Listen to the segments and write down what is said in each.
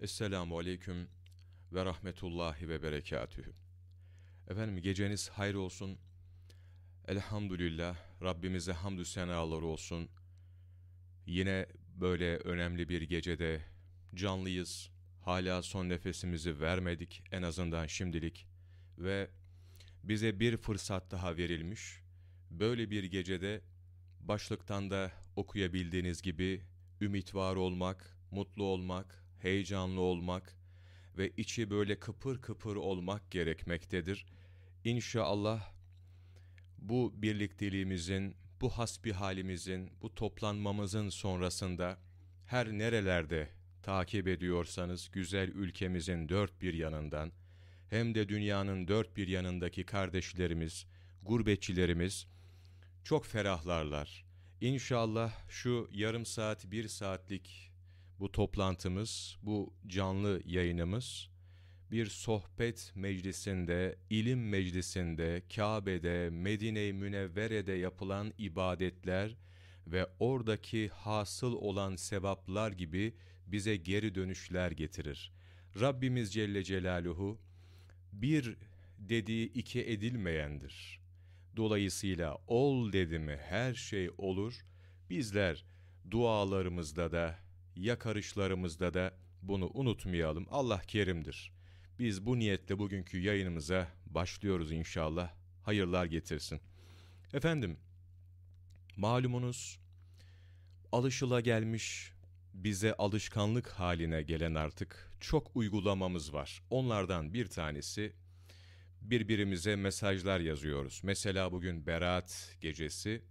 Esselamu Aleyküm ve Rahmetullahi ve Berekatühü. Efendim geceniz hayır olsun. Elhamdülillah Rabbimize hamdü senalar olsun. Yine böyle önemli bir gecede canlıyız. Hala son nefesimizi vermedik en azından şimdilik. Ve bize bir fırsat daha verilmiş. Böyle bir gecede başlıktan da okuyabildiğiniz gibi ümit var olmak, mutlu olmak, heyecanlı olmak ve içi böyle kıpır kıpır olmak gerekmektedir. İnşallah bu birlikteliğimizin, bu hasbihalimizin, bu toplanmamızın sonrasında her nerelerde takip ediyorsanız güzel ülkemizin dört bir yanından hem de dünyanın dört bir yanındaki kardeşlerimiz, gurbetçilerimiz çok ferahlarlar. İnşallah şu yarım saat, bir saatlik bu toplantımız, bu canlı yayınımız bir sohbet meclisinde, ilim meclisinde, Kabe'de, Medine-i Münevvere'de yapılan ibadetler ve oradaki hasıl olan sevaplar gibi bize geri dönüşler getirir. Rabbimiz Celle Celaluhu bir dediği iki edilmeyendir. Dolayısıyla ol dedi mi her şey olur. Bizler dualarımızda da, yakarışlarımızda da bunu unutmayalım. Allah kerimdir. Biz bu niyetle bugünkü yayınımıza başlıyoruz inşallah. Hayırlar getirsin. Efendim, malumunuz alışıla gelmiş, bize alışkanlık haline gelen artık çok uygulamamız var. Onlardan bir tanesi birbirimize mesajlar yazıyoruz. Mesela bugün Berat gecesi.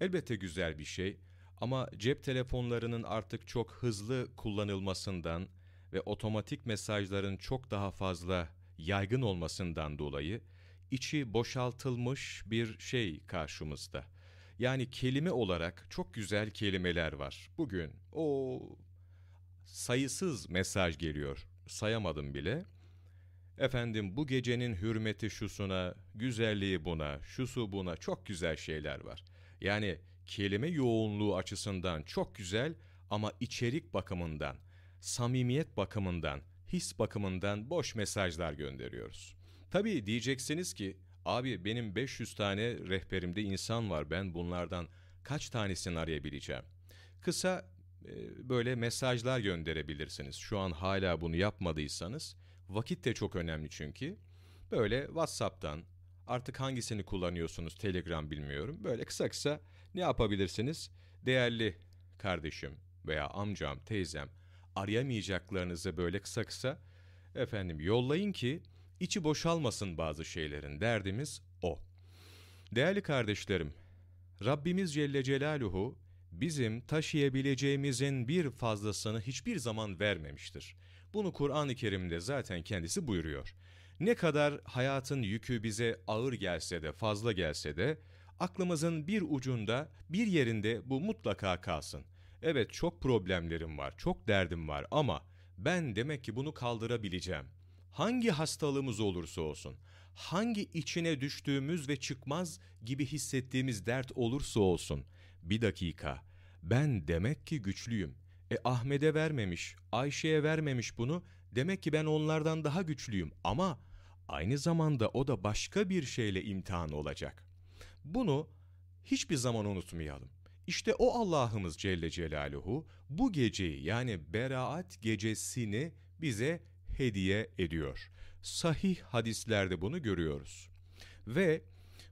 Elbette güzel bir şey ama cep telefonlarının artık çok hızlı kullanılmasından ve otomatik mesajların çok daha fazla yaygın olmasından dolayı içi boşaltılmış bir şey karşımızda. Yani kelime olarak çok güzel kelimeler var. Bugün o sayısız mesaj geliyor. Sayamadım bile. Efendim bu gecenin hürmeti şusuna, güzelliği buna, şusu buna çok güzel şeyler var. Yani kelime yoğunluğu açısından çok güzel ama içerik bakımından, samimiyet bakımından, his bakımından boş mesajlar gönderiyoruz. Tabii diyeceksiniz ki, abi benim 500 tane rehberimde insan var, ben bunlardan kaç tanesini arayabileceğim? Kısa e, böyle mesajlar gönderebilirsiniz. Şu an hala bunu yapmadıysanız, vakit de çok önemli çünkü. Böyle WhatsApp'tan, artık hangisini kullanıyorsunuz Telegram bilmiyorum. Böyle kısa kısa ne yapabilirsiniz? Değerli kardeşim veya amcam, teyzem arayamayacaklarınızı böyle kısa kısa efendim yollayın ki içi boşalmasın bazı şeylerin. Derdimiz o. Değerli kardeşlerim, Rabbimiz Celle Celaluhu bizim taşıyabileceğimizin bir fazlasını hiçbir zaman vermemiştir. Bunu Kur'an-ı Kerim'de zaten kendisi buyuruyor. Ne kadar hayatın yükü bize ağır gelse de, fazla gelse de, aklımızın bir ucunda, bir yerinde bu mutlaka kalsın. Evet çok problemlerim var, çok derdim var ama ben demek ki bunu kaldırabileceğim. Hangi hastalığımız olursa olsun, hangi içine düştüğümüz ve çıkmaz gibi hissettiğimiz dert olursa olsun, bir dakika, ben demek ki güçlüyüm. E Ahmet'e vermemiş, Ayşe'ye vermemiş bunu, demek ki ben onlardan daha güçlüyüm ama aynı zamanda o da başka bir şeyle imtihan olacak. Bunu hiçbir zaman unutmayalım. İşte o Allah'ımız Celle Celaluhu bu geceyi yani beraat gecesini bize hediye ediyor. Sahih hadislerde bunu görüyoruz. Ve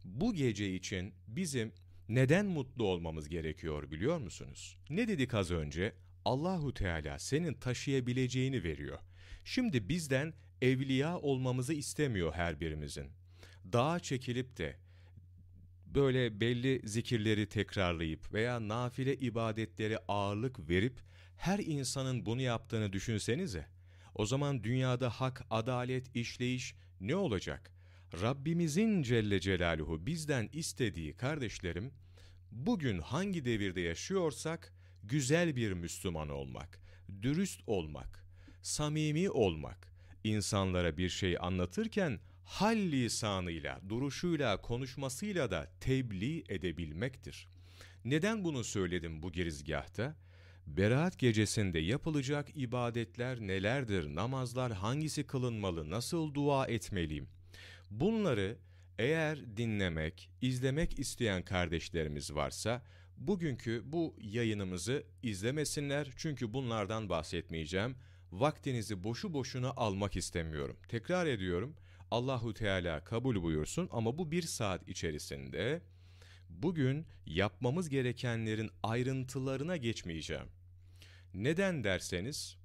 bu gece için bizim neden mutlu olmamız gerekiyor biliyor musunuz? Ne dedik az önce? Allahu Teala senin taşıyabileceğini veriyor. Şimdi bizden evliya olmamızı istemiyor her birimizin. Dağa çekilip de böyle belli zikirleri tekrarlayıp veya nafile ibadetleri ağırlık verip her insanın bunu yaptığını düşünsenize. O zaman dünyada hak, adalet, işleyiş ne olacak? Rabbimizin Celle Celaluhu bizden istediği kardeşlerim, bugün hangi devirde yaşıyorsak güzel bir Müslüman olmak, dürüst olmak, samimi olmak, insanlara bir şey anlatırken hal lisanıyla, duruşuyla, konuşmasıyla da tebliğ edebilmektir. Neden bunu söyledim bu girizgahta? Berat gecesinde yapılacak ibadetler nelerdir? Namazlar hangisi kılınmalı? Nasıl dua etmeliyim? Bunları eğer dinlemek, izlemek isteyen kardeşlerimiz varsa bugünkü bu yayınımızı izlemesinler çünkü bunlardan bahsetmeyeceğim. Vaktinizi boşu boşuna almak istemiyorum. Tekrar ediyorum. Allahu Teala kabul buyursun ama bu bir saat içerisinde bugün yapmamız gerekenlerin ayrıntılarına geçmeyeceğim. Neden derseniz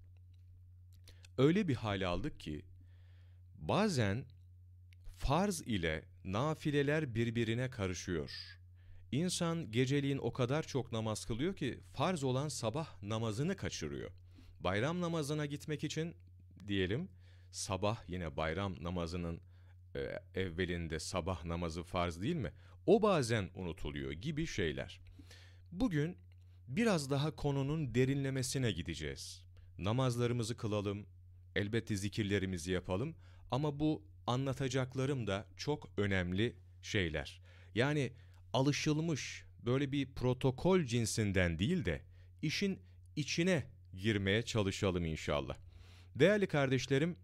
öyle bir hal aldık ki bazen farz ile nafileler birbirine karışıyor. İnsan geceliğin o kadar çok namaz kılıyor ki farz olan sabah namazını kaçırıyor. Bayram namazına gitmek için diyelim sabah yine bayram namazının e, evvelinde sabah namazı farz değil mi? O bazen unutuluyor gibi şeyler. Bugün biraz daha konunun derinlemesine gideceğiz. Namazlarımızı kılalım, elbette zikirlerimizi yapalım ama bu anlatacaklarım da çok önemli şeyler. Yani alışılmış böyle bir protokol cinsinden değil de işin içine girmeye çalışalım inşallah. Değerli kardeşlerim,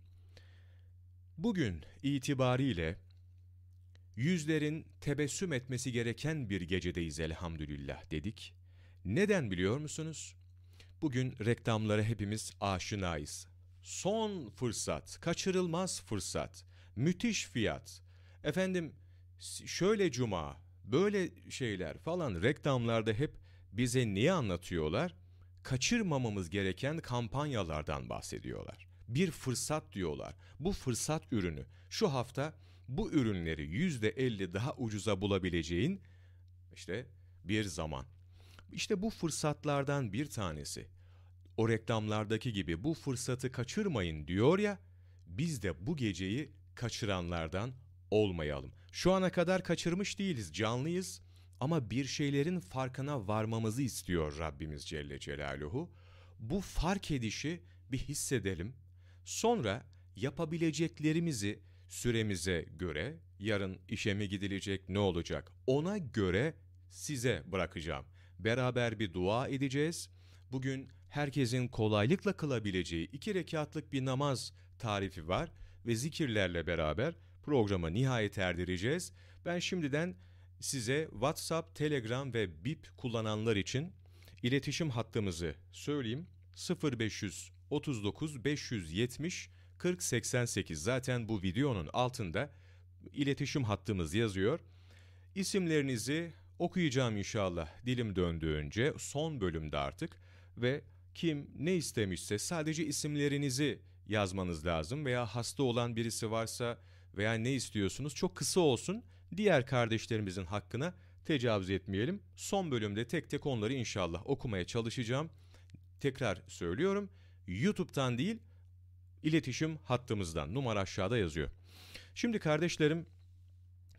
bugün itibariyle yüzlerin tebessüm etmesi gereken bir gecedeyiz elhamdülillah dedik. Neden biliyor musunuz? Bugün reklamlara hepimiz aşinayız. Son fırsat, kaçırılmaz fırsat, müthiş fiyat. Efendim şöyle cuma, böyle şeyler falan reklamlarda hep bize niye anlatıyorlar? Kaçırmamamız gereken kampanyalardan bahsediyorlar. Bir fırsat diyorlar. Bu fırsat ürünü. Şu hafta bu ürünleri yüzde elli daha ucuza bulabileceğin işte bir zaman. İşte bu fırsatlardan bir tanesi. O reklamlardaki gibi bu fırsatı kaçırmayın diyor ya, biz de bu geceyi kaçıranlardan olmayalım. Şu ana kadar kaçırmış değiliz, canlıyız ama bir şeylerin farkına varmamızı istiyor Rabbimiz Celle Celaluhu. Bu fark edişi bir hissedelim. Sonra yapabileceklerimizi süremize göre, yarın işe mi gidilecek, ne olacak ona göre size bırakacağım. Beraber bir dua edeceğiz. Bugün herkesin kolaylıkla kılabileceği iki rekatlık bir namaz tarifi var ve zikirlerle beraber programa nihayet erdireceğiz. Ben şimdiden size WhatsApp, Telegram ve Bip kullananlar için iletişim hattımızı söyleyeyim. 0539 570 4088 zaten bu videonun altında iletişim hattımız yazıyor. İsimlerinizi okuyacağım inşallah dilim döndüğünce son bölümde artık ve kim ne istemişse sadece isimlerinizi yazmanız lazım veya hasta olan birisi varsa veya ne istiyorsunuz çok kısa olsun diğer kardeşlerimizin hakkına tecavüz etmeyelim. Son bölümde tek tek onları inşallah okumaya çalışacağım. Tekrar söylüyorum YouTube'dan değil iletişim hattımızdan numara aşağıda yazıyor. Şimdi kardeşlerim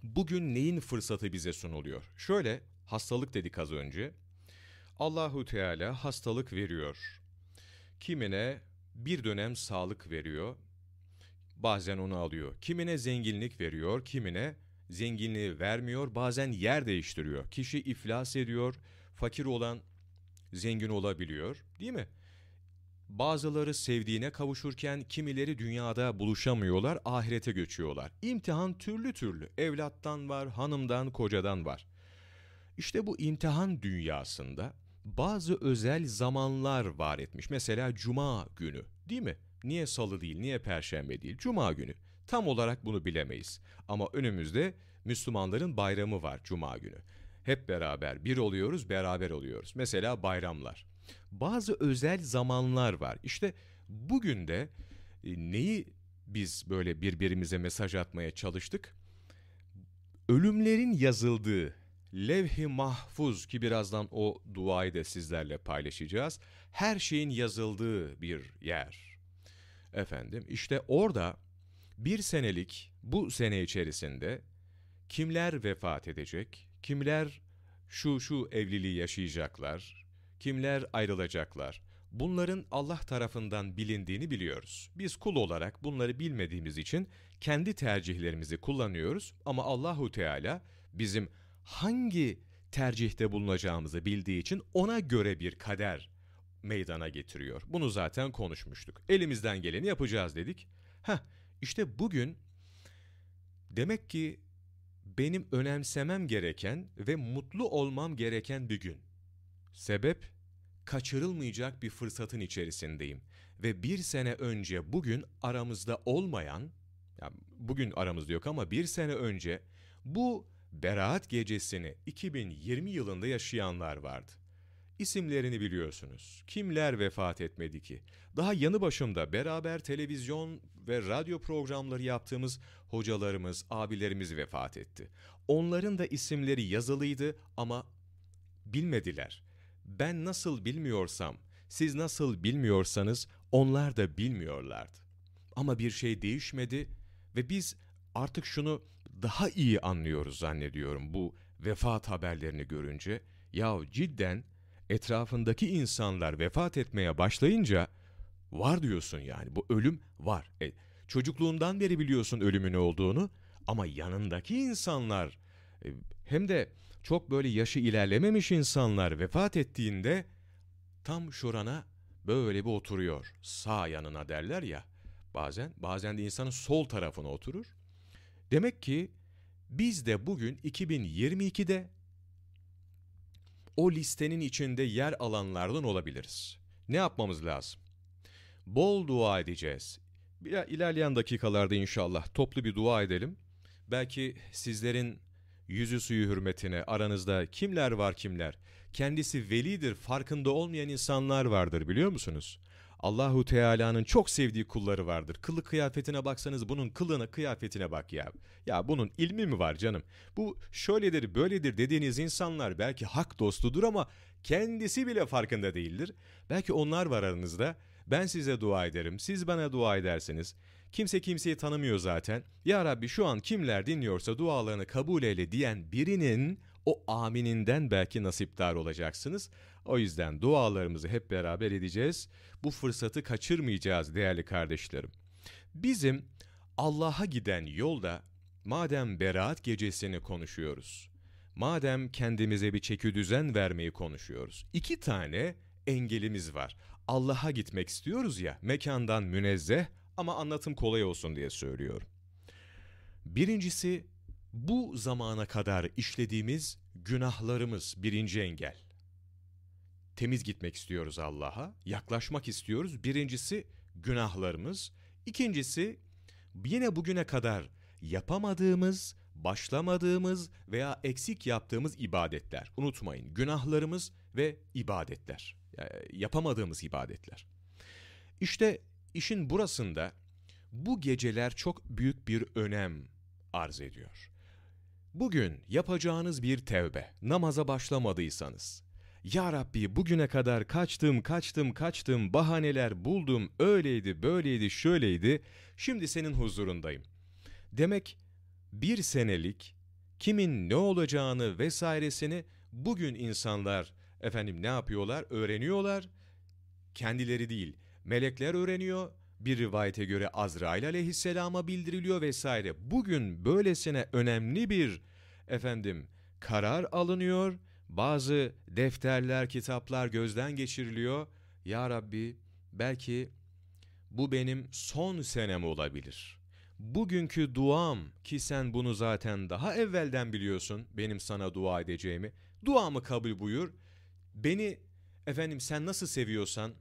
bugün neyin fırsatı bize sunuluyor? Şöyle hastalık dedik az önce. Allahu Teala hastalık veriyor. Kimine bir dönem sağlık veriyor. Bazen onu alıyor. Kimine zenginlik veriyor, kimine zenginliği vermiyor, bazen yer değiştiriyor. Kişi iflas ediyor, fakir olan zengin olabiliyor, değil mi? Bazıları sevdiğine kavuşurken kimileri dünyada buluşamıyorlar, ahirete göçüyorlar. İmtihan türlü türlü. Evlattan var, hanımdan, kocadan var. İşte bu imtihan dünyasında bazı özel zamanlar var etmiş. Mesela cuma günü, değil mi? Niye salı değil, niye perşembe değil? Cuma günü. Tam olarak bunu bilemeyiz. Ama önümüzde Müslümanların bayramı var cuma günü. Hep beraber bir oluyoruz, beraber oluyoruz. Mesela bayramlar bazı özel zamanlar var. İşte bugün de e, neyi biz böyle birbirimize mesaj atmaya çalıştık? Ölümlerin yazıldığı levh-i mahfuz ki birazdan o duayı da sizlerle paylaşacağız. Her şeyin yazıldığı bir yer. Efendim işte orada bir senelik bu sene içerisinde kimler vefat edecek, kimler şu şu evliliği yaşayacaklar, kimler ayrılacaklar. Bunların Allah tarafından bilindiğini biliyoruz. Biz kul olarak bunları bilmediğimiz için kendi tercihlerimizi kullanıyoruz ama Allahu Teala bizim hangi tercihte bulunacağımızı bildiği için ona göre bir kader meydana getiriyor. Bunu zaten konuşmuştuk. Elimizden geleni yapacağız dedik. Heh, işte bugün demek ki benim önemsemem gereken ve mutlu olmam gereken bir gün. Sebep, kaçırılmayacak bir fırsatın içerisindeyim. Ve bir sene önce bugün aramızda olmayan, yani bugün aramızda yok ama bir sene önce bu Beraat gecesini 2020 yılında yaşayanlar vardı. İsimlerini biliyorsunuz. Kimler vefat etmedi ki? Daha yanı başımda beraber televizyon ve radyo programları yaptığımız hocalarımız, abilerimiz vefat etti. Onların da isimleri yazılıydı ama bilmediler. Ben nasıl bilmiyorsam, siz nasıl bilmiyorsanız onlar da bilmiyorlardı. Ama bir şey değişmedi ve biz artık şunu daha iyi anlıyoruz zannediyorum bu vefat haberlerini görünce. Ya cidden etrafındaki insanlar vefat etmeye başlayınca var diyorsun yani bu ölüm var. E, çocukluğundan beri biliyorsun ölümün olduğunu ama yanındaki insanlar e, hem de çok böyle yaşı ilerlememiş insanlar vefat ettiğinde tam şurana böyle bir oturuyor. Sağ yanına derler ya bazen. Bazen de insanın sol tarafına oturur. Demek ki biz de bugün 2022'de o listenin içinde yer alanlardan olabiliriz. Ne yapmamız lazım? Bol dua edeceğiz. İlerleyen dakikalarda inşallah toplu bir dua edelim. Belki sizlerin yüzü suyu hürmetine aranızda kimler var kimler? Kendisi velidir farkında olmayan insanlar vardır biliyor musunuz? Allahu Teala'nın çok sevdiği kulları vardır. Kılık kıyafetine baksanız bunun kılığına kıyafetine bak ya. Ya bunun ilmi mi var canım? Bu şöyledir böyledir dediğiniz insanlar belki hak dostudur ama kendisi bile farkında değildir. Belki onlar var aranızda. Ben size dua ederim, siz bana dua edersiniz. Kimse kimseyi tanımıyor zaten. Ya Rabbi şu an kimler dinliyorsa dualarını kabul eyle diyen birinin o amininden belki nasipdar olacaksınız. O yüzden dualarımızı hep beraber edeceğiz. Bu fırsatı kaçırmayacağız değerli kardeşlerim. Bizim Allah'a giden yolda madem beraat gecesini konuşuyoruz, madem kendimize bir çeki düzen vermeyi konuşuyoruz, iki tane engelimiz var. Allah'a gitmek istiyoruz ya, mekandan münezzeh ama anlatım kolay olsun diye söylüyorum. Birincisi bu zamana kadar işlediğimiz günahlarımız birinci engel. Temiz gitmek istiyoruz Allah'a, yaklaşmak istiyoruz. Birincisi günahlarımız. İkincisi yine bugüne kadar yapamadığımız, başlamadığımız veya eksik yaptığımız ibadetler. Unutmayın günahlarımız ve ibadetler. Yapamadığımız ibadetler. İşte işin burasında bu geceler çok büyük bir önem arz ediyor. Bugün yapacağınız bir tevbe, namaza başlamadıysanız, Ya Rabbi bugüne kadar kaçtım, kaçtım, kaçtım, bahaneler buldum, öyleydi, böyleydi, şöyleydi, şimdi senin huzurundayım. Demek bir senelik kimin ne olacağını vesairesini bugün insanlar efendim ne yapıyorlar? Öğreniyorlar. Kendileri değil, melekler öğreniyor. Bir rivayete göre Azrail aleyhisselama bildiriliyor vesaire. Bugün böylesine önemli bir efendim karar alınıyor. Bazı defterler, kitaplar gözden geçiriliyor. Ya Rabbi belki bu benim son senem olabilir. Bugünkü duam ki sen bunu zaten daha evvelden biliyorsun benim sana dua edeceğimi. Duamı kabul buyur. Beni efendim sen nasıl seviyorsan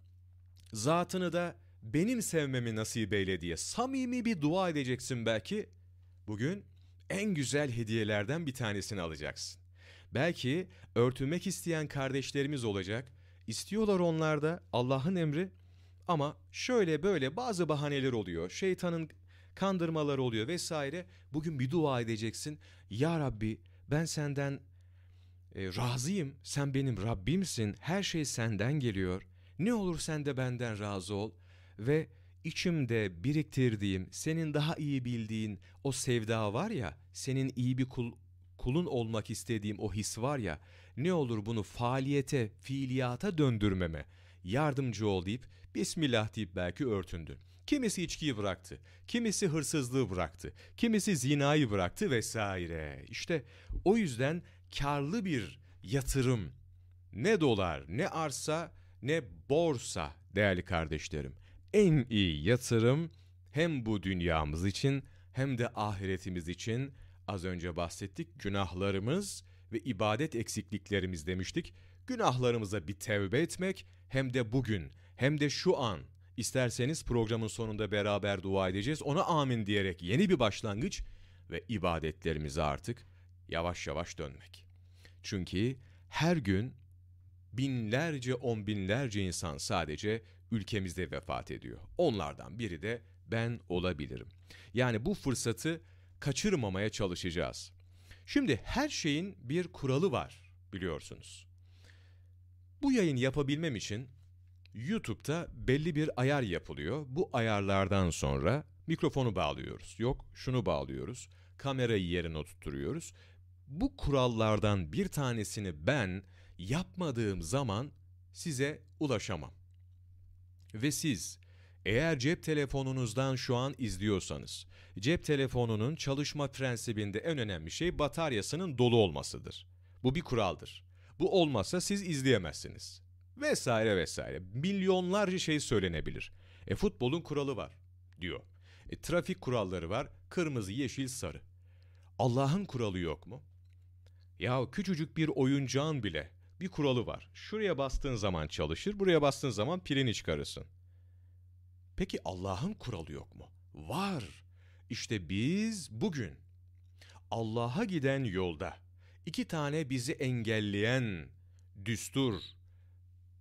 zatını da benim sevmemi nasip eyle diye samimi bir dua edeceksin belki. Bugün en güzel hediyelerden bir tanesini alacaksın. Belki örtünmek isteyen kardeşlerimiz olacak. İstiyorlar onlar da Allah'ın emri ama şöyle böyle bazı bahaneler oluyor. Şeytanın kandırmaları oluyor vesaire. Bugün bir dua edeceksin. Ya Rabbi ben senden e, razıyım. Sen benim Rabbimsin. Her şey senden geliyor. Ne olur sen de benden razı ol. Ve içimde biriktirdiğim, senin daha iyi bildiğin o sevda var ya, senin iyi bir kul, kulun olmak istediğim o his var ya, ne olur bunu faaliyete, fiiliyata döndürmeme yardımcı ol deyip Bismillah deyip belki örtündü. Kimisi içkiyi bıraktı, kimisi hırsızlığı bıraktı, kimisi zinayı bıraktı vesaire. İşte o yüzden karlı bir yatırım ne dolar, ne arsa, ne borsa değerli kardeşlerim. En iyi yatırım hem bu dünyamız için hem de ahiretimiz için az önce bahsettik günahlarımız ve ibadet eksikliklerimiz demiştik. Günahlarımıza bir tevbe etmek hem de bugün hem de şu an isterseniz programın sonunda beraber dua edeceğiz. Ona amin diyerek yeni bir başlangıç ve ibadetlerimize artık yavaş yavaş dönmek. Çünkü her gün binlerce on binlerce insan sadece ülkemizde vefat ediyor. Onlardan biri de ben olabilirim. Yani bu fırsatı kaçırmamaya çalışacağız. Şimdi her şeyin bir kuralı var biliyorsunuz. Bu yayın yapabilmem için YouTube'da belli bir ayar yapılıyor. Bu ayarlardan sonra mikrofonu bağlıyoruz. Yok şunu bağlıyoruz. Kamerayı yerine oturtuyoruz. Bu kurallardan bir tanesini ben yapmadığım zaman size ulaşamam. Ve siz eğer cep telefonunuzdan şu an izliyorsanız, cep telefonunun çalışma prensibinde en önemli şey bataryasının dolu olmasıdır. Bu bir kuraldır. Bu olmazsa siz izleyemezsiniz. Vesaire vesaire. Milyonlarca şey söylenebilir. E futbolun kuralı var diyor. E, trafik kuralları var. Kırmızı, yeşil, sarı. Allah'ın kuralı yok mu? Ya küçücük bir oyuncağın bile bir kuralı var. Şuraya bastığın zaman çalışır, buraya bastığın zaman pilini çıkarırsın. Peki Allah'ın kuralı yok mu? Var. İşte biz bugün Allah'a giden yolda iki tane bizi engelleyen düstur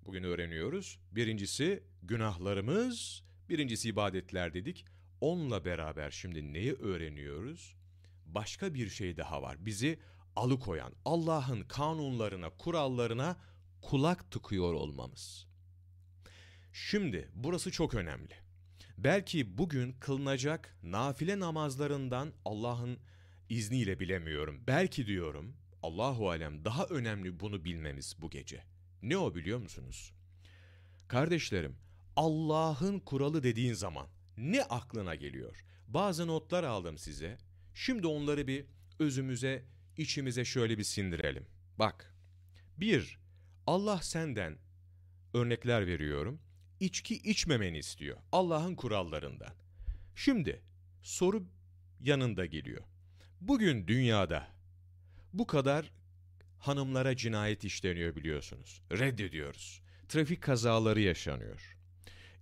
bugün öğreniyoruz. Birincisi günahlarımız, birincisi ibadetler dedik. Onunla beraber şimdi neyi öğreniyoruz? Başka bir şey daha var. Bizi alıkoyan, Allah'ın kanunlarına, kurallarına kulak tıkıyor olmamız. Şimdi burası çok önemli. Belki bugün kılınacak nafile namazlarından Allah'ın izniyle bilemiyorum. Belki diyorum Allahu alem daha önemli bunu bilmemiz bu gece. Ne o biliyor musunuz? Kardeşlerim, Allah'ın kuralı dediğin zaman ne aklına geliyor? Bazı notlar aldım size. Şimdi onları bir özümüze, içimize şöyle bir sindirelim. Bak, bir, Allah senden örnekler veriyorum. İçki içmemeni istiyor. Allah'ın kurallarından. Şimdi soru yanında geliyor. Bugün dünyada bu kadar hanımlara cinayet işleniyor biliyorsunuz. Reddediyoruz. Trafik kazaları yaşanıyor.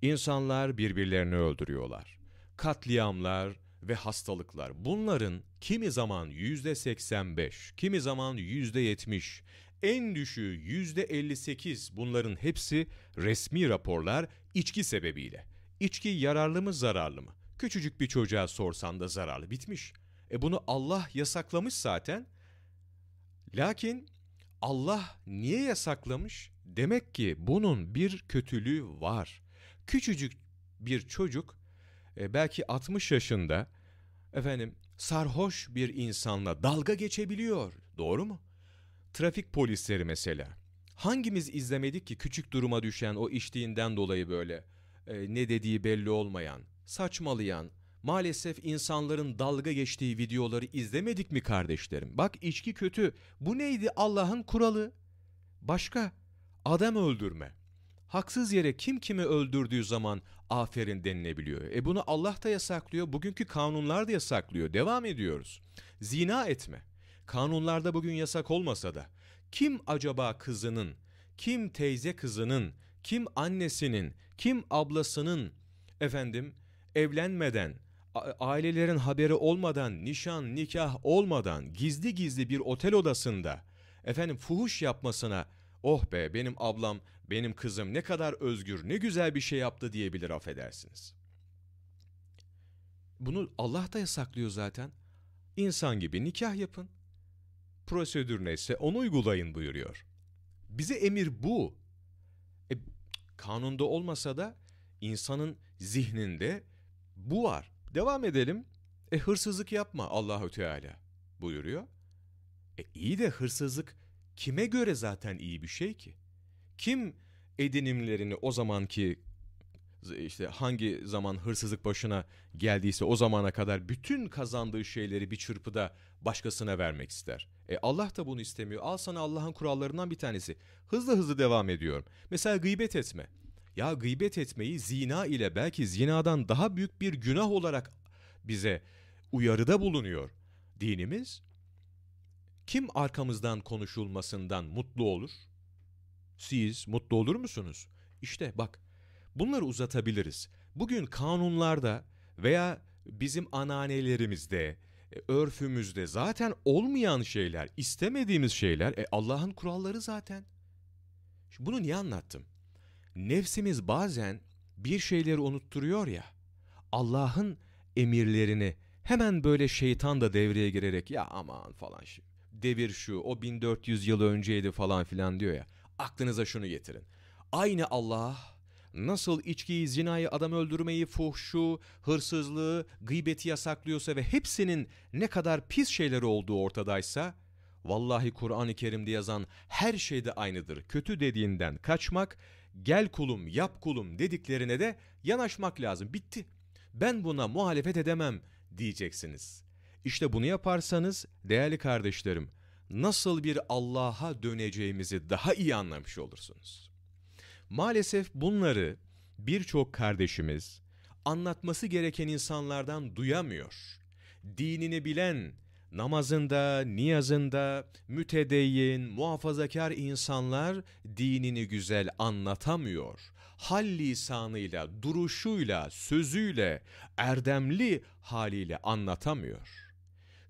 İnsanlar birbirlerini öldürüyorlar. Katliamlar ve hastalıklar. Bunların kimi zaman yüzde 85, kimi zaman yüzde 70, en düşüğü yüzde 58 bunların hepsi resmi raporlar içki sebebiyle. İçki yararlı mı zararlı mı? Küçücük bir çocuğa sorsan da zararlı bitmiş. E bunu Allah yasaklamış zaten. Lakin Allah niye yasaklamış? Demek ki bunun bir kötülüğü var. Küçücük bir çocuk e, belki 60 yaşında efendim sarhoş bir insanla dalga geçebiliyor. Doğru mu? Trafik polisleri mesela. Hangimiz izlemedik ki küçük duruma düşen o içtiğinden dolayı böyle e, ne dediği belli olmayan, saçmalayan, maalesef insanların dalga geçtiği videoları izlemedik mi kardeşlerim? Bak içki kötü. Bu neydi Allah'ın kuralı? Başka. Adam öldürme. Haksız yere kim kimi öldürdüğü zaman aferin denilebiliyor. E bunu Allah da yasaklıyor. Bugünkü kanunlar da yasaklıyor. Devam ediyoruz. Zina etme. Kanunlarda bugün yasak olmasa da kim acaba kızının, kim teyze kızının, kim annesinin, kim ablasının efendim evlenmeden ailelerin haberi olmadan, nişan, nikah olmadan gizli gizli bir otel odasında efendim fuhuş yapmasına oh be benim ablam, benim kızım ne kadar özgür, ne güzel bir şey yaptı diyebilir affedersiniz. Bunu Allah da yasaklıyor zaten. İnsan gibi nikah yapın. Prosedür neyse onu uygulayın buyuruyor. Bize emir bu. E, kanunda olmasa da insanın zihninde bu var. Devam edelim. E hırsızlık yapma Allahü Teala buyuruyor. E iyi de hırsızlık kime göre zaten iyi bir şey ki? Kim edinimlerini o zamanki işte hangi zaman hırsızlık başına geldiyse o zamana kadar bütün kazandığı şeyleri bir çırpıda başkasına vermek ister. E Allah da bunu istemiyor. Al sana Allah'ın kurallarından bir tanesi. Hızlı hızlı devam ediyorum. Mesela gıybet etme. Ya gıybet etmeyi zina ile belki zinadan daha büyük bir günah olarak bize uyarıda bulunuyor dinimiz. Kim arkamızdan konuşulmasından mutlu olur? Siz mutlu olur musunuz? İşte bak bunları uzatabiliriz. Bugün kanunlarda veya bizim ananelerimizde, e, örfümüzde zaten olmayan şeyler, istemediğimiz şeyler e, Allah'ın kuralları zaten. Bunu niye anlattım? Nefsimiz bazen bir şeyleri unutturuyor ya. Allah'ın emirlerini hemen böyle şeytan da devreye girerek ya aman falan devir şu o 1400 yıl önceydi falan filan diyor ya. Aklınıza şunu getirin. Aynı Allah nasıl içkiyi, zinayı, adam öldürmeyi, fuhşu, hırsızlığı, gıybeti yasaklıyorsa ve hepsinin ne kadar pis şeyleri olduğu ortadaysa, vallahi Kur'an-ı Kerim'de yazan her şeyde aynıdır. Kötü dediğinden kaçmak, gel kulum, yap kulum dediklerine de yanaşmak lazım. Bitti. Ben buna muhalefet edemem diyeceksiniz. İşte bunu yaparsanız değerli kardeşlerim, nasıl bir Allah'a döneceğimizi daha iyi anlamış olursunuz. Maalesef bunları birçok kardeşimiz anlatması gereken insanlardan duyamıyor. Dinini bilen, namazında, niyazında mütedeyyin, muhafazakar insanlar dinini güzel anlatamıyor. Hal lisanıyla, duruşuyla, sözüyle, erdemli haliyle anlatamıyor.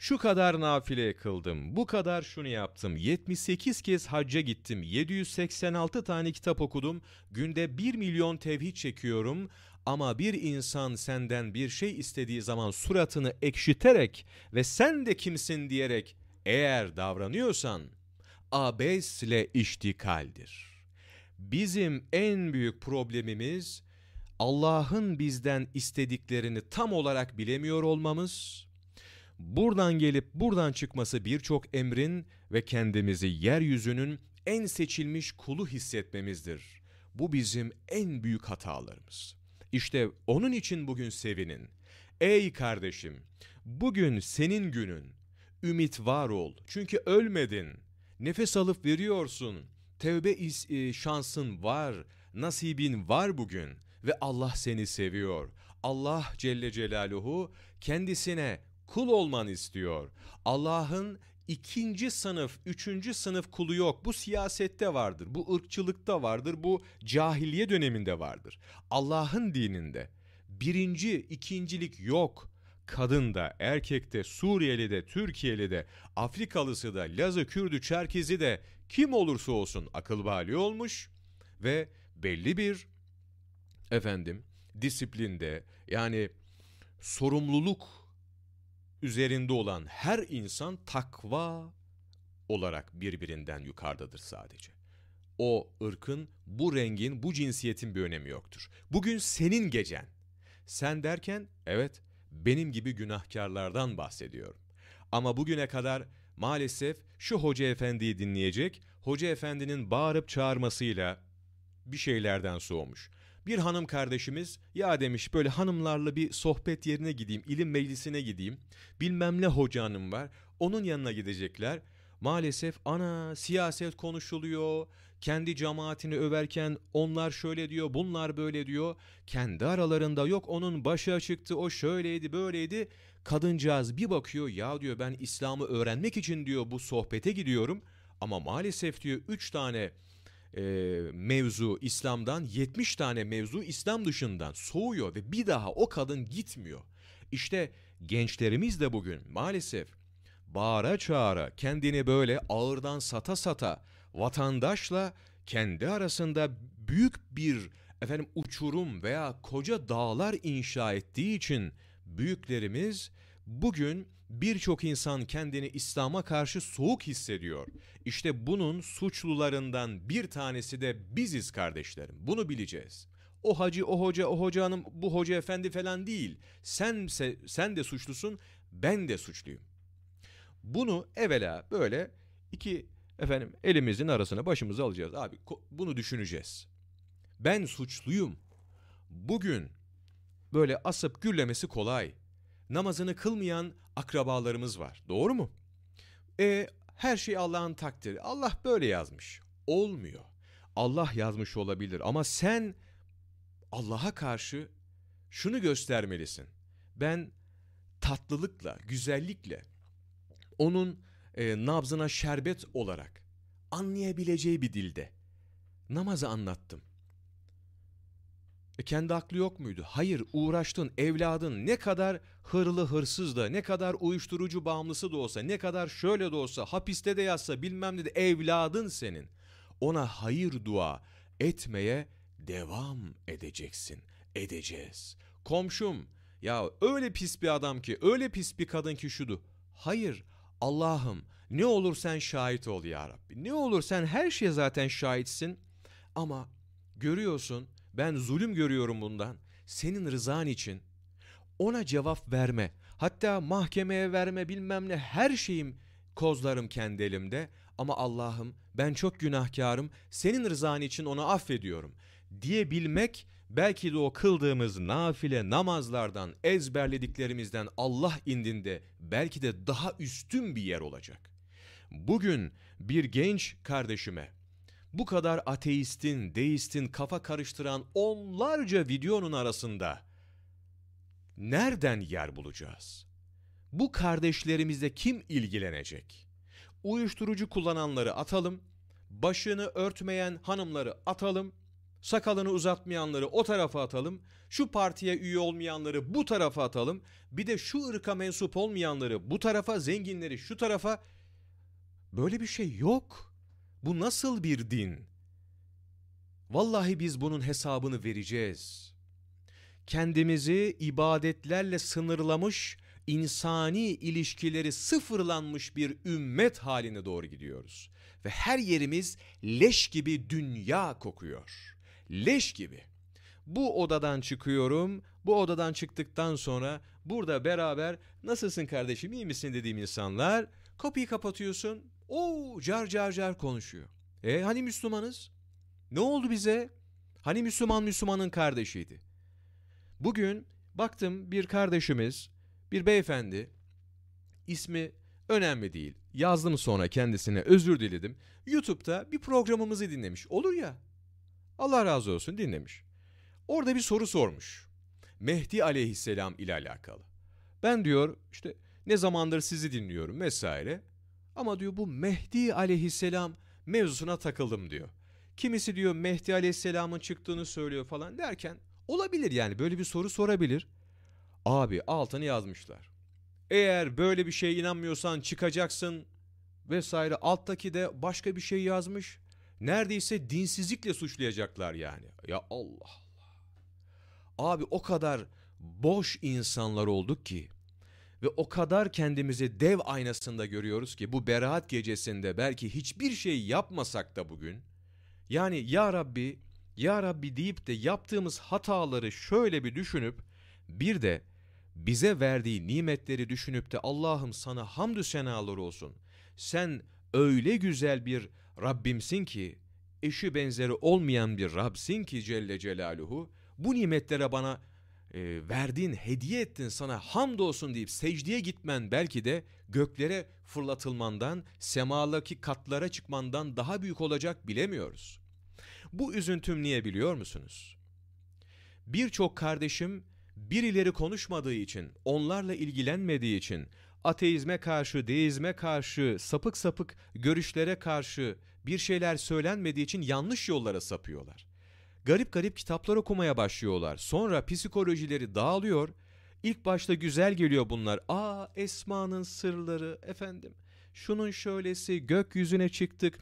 Şu kadar nafile kıldım, bu kadar şunu yaptım, 78 kez hacca gittim, 786 tane kitap okudum, günde 1 milyon tevhid çekiyorum. Ama bir insan senden bir şey istediği zaman suratını ekşiterek ve sen de kimsin? diyerek eğer davranıyorsan abesle iştikaldir. Bizim en büyük problemimiz Allah'ın bizden istediklerini tam olarak bilemiyor olmamız buradan gelip buradan çıkması birçok emrin ve kendimizi yeryüzünün en seçilmiş kulu hissetmemizdir. Bu bizim en büyük hatalarımız. İşte onun için bugün sevinin. Ey kardeşim, bugün senin günün. Ümit var ol. Çünkü ölmedin. Nefes alıp veriyorsun. Tevbe e, şansın var. Nasibin var bugün ve Allah seni seviyor. Allah Celle Celaluhu kendisine kul olman istiyor. Allah'ın ikinci sınıf, üçüncü sınıf kulu yok. Bu siyasette vardır, bu ırkçılıkta vardır, bu cahiliye döneminde vardır. Allah'ın dininde birinci, ikincilik yok. Kadında, erkekte, Suriyeli de, Türkiye'li de, Afrikalısı da, Lazı, Kürdü, Çerkezi de kim olursa olsun akıl bali olmuş ve belli bir efendim disiplinde yani sorumluluk üzerinde olan her insan takva olarak birbirinden yukarıdadır sadece. O ırkın, bu rengin, bu cinsiyetin bir önemi yoktur. Bugün senin gecen. Sen derken evet benim gibi günahkarlardan bahsediyorum. Ama bugüne kadar maalesef şu hoca efendiyi dinleyecek, hoca efendinin bağırıp çağırmasıyla bir şeylerden soğumuş. Bir hanım kardeşimiz ya demiş böyle hanımlarla bir sohbet yerine gideyim, ilim meclisine gideyim. Bilmem ne hoca hanım var. Onun yanına gidecekler. Maalesef ana siyaset konuşuluyor. Kendi cemaatini överken onlar şöyle diyor, bunlar böyle diyor. Kendi aralarında yok onun başı açıktı, o şöyleydi, böyleydi. Kadıncağız bir bakıyor ya diyor ben İslam'ı öğrenmek için diyor bu sohbete gidiyorum. Ama maalesef diyor üç tane e, mevzu İslam'dan 70 tane mevzu İslam dışından soğuyor ve bir daha o kadın gitmiyor. İşte gençlerimiz de bugün maalesef bağıra çağıra kendini böyle ağırdan sata sata vatandaşla kendi arasında büyük bir efendim uçurum veya koca dağlar inşa ettiği için büyüklerimiz bugün birçok insan kendini İslam'a karşı soğuk hissediyor. İşte bunun suçlularından bir tanesi de biziz kardeşlerim. Bunu bileceğiz. O hacı, o hoca, o hoca hanım, bu hoca efendi falan değil. Sen, sen de suçlusun, ben de suçluyum. Bunu evvela böyle iki efendim elimizin arasına başımızı alacağız. Abi bunu düşüneceğiz. Ben suçluyum. bugün böyle asıp gürlemesi kolay. Namazını kılmayan akrabalarımız var. Doğru mu? E her şey Allah'ın takdiri. Allah böyle yazmış. Olmuyor. Allah yazmış olabilir ama sen Allah'a karşı şunu göstermelisin. Ben tatlılıkla, güzellikle onun e, nabzına şerbet olarak anlayabileceği bir dilde namazı anlattım. E kendi aklı yok muydu? Hayır uğraştın evladın ne kadar hırlı hırsız da ne kadar uyuşturucu bağımlısı da olsa ne kadar şöyle de olsa hapiste de yatsa bilmem ne de evladın senin. Ona hayır dua etmeye devam edeceksin. Edeceğiz. Komşum ya öyle pis bir adam ki öyle pis bir kadın ki şudu. Hayır Allah'ım ne olur sen şahit ol ya Rabbi. Ne olur sen her şeye zaten şahitsin. Ama görüyorsun ben zulüm görüyorum bundan. Senin rızan için ona cevap verme. Hatta mahkemeye verme bilmem ne her şeyim kozlarım kendi elimde. Ama Allah'ım ben çok günahkarım senin rızan için onu affediyorum diyebilmek belki de o kıldığımız nafile namazlardan ezberlediklerimizden Allah indinde belki de daha üstün bir yer olacak. Bugün bir genç kardeşime bu kadar ateistin, deistin kafa karıştıran onlarca videonun arasında nereden yer bulacağız? Bu kardeşlerimizle kim ilgilenecek? Uyuşturucu kullananları atalım, başını örtmeyen hanımları atalım, sakalını uzatmayanları o tarafa atalım, şu partiye üye olmayanları bu tarafa atalım, bir de şu ırka mensup olmayanları bu tarafa, zenginleri şu tarafa. Böyle bir şey yok. Bu nasıl bir din? Vallahi biz bunun hesabını vereceğiz. Kendimizi ibadetlerle sınırlamış, insani ilişkileri sıfırlanmış bir ümmet haline doğru gidiyoruz. Ve her yerimiz leş gibi dünya kokuyor. Leş gibi. Bu odadan çıkıyorum, bu odadan çıktıktan sonra burada beraber nasılsın kardeşim iyi misin dediğim insanlar kapıyı kapatıyorsun, o car car car konuşuyor. E hani Müslümanız? Ne oldu bize? Hani Müslüman Müslümanın kardeşiydi. Bugün baktım bir kardeşimiz, bir beyefendi, ismi önemli değil. Yazdım sonra kendisine özür diledim. YouTube'da bir programımızı dinlemiş. Olur ya. Allah razı olsun dinlemiş. Orada bir soru sormuş. Mehdi aleyhisselam ile alakalı. Ben diyor işte ne zamandır sizi dinliyorum vesaire. Ama diyor bu Mehdi aleyhisselam mevzusuna takıldım diyor. Kimisi diyor Mehdi aleyhisselamın çıktığını söylüyor falan derken olabilir yani böyle bir soru sorabilir. Abi altını yazmışlar. Eğer böyle bir şeye inanmıyorsan çıkacaksın vesaire alttaki de başka bir şey yazmış. Neredeyse dinsizlikle suçlayacaklar yani. Ya Allah Allah. Abi o kadar boş insanlar olduk ki ve o kadar kendimizi dev aynasında görüyoruz ki bu beraat gecesinde belki hiçbir şey yapmasak da bugün yani ya Rabbi ya Rabbi deyip de yaptığımız hataları şöyle bir düşünüp bir de bize verdiği nimetleri düşünüp de Allah'ım sana hamdü senalar olsun. Sen öyle güzel bir Rabbimsin ki eşi benzeri olmayan bir Rabsin ki Celle Celaluhu bu nimetlere bana e, verdiğin, hediye ettin sana hamdolsun deyip secdeye gitmen belki de göklere fırlatılmandan, semadaki katlara çıkmandan daha büyük olacak bilemiyoruz. Bu üzüntüm niye biliyor musunuz? Birçok kardeşim birileri konuşmadığı için, onlarla ilgilenmediği için, ateizme karşı, deizme karşı, sapık sapık görüşlere karşı bir şeyler söylenmediği için yanlış yollara sapıyorlar garip garip kitaplar okumaya başlıyorlar. Sonra psikolojileri dağılıyor. İlk başta güzel geliyor bunlar. Aa Esma'nın sırları efendim. Şunun şöylesi gökyüzüne çıktık.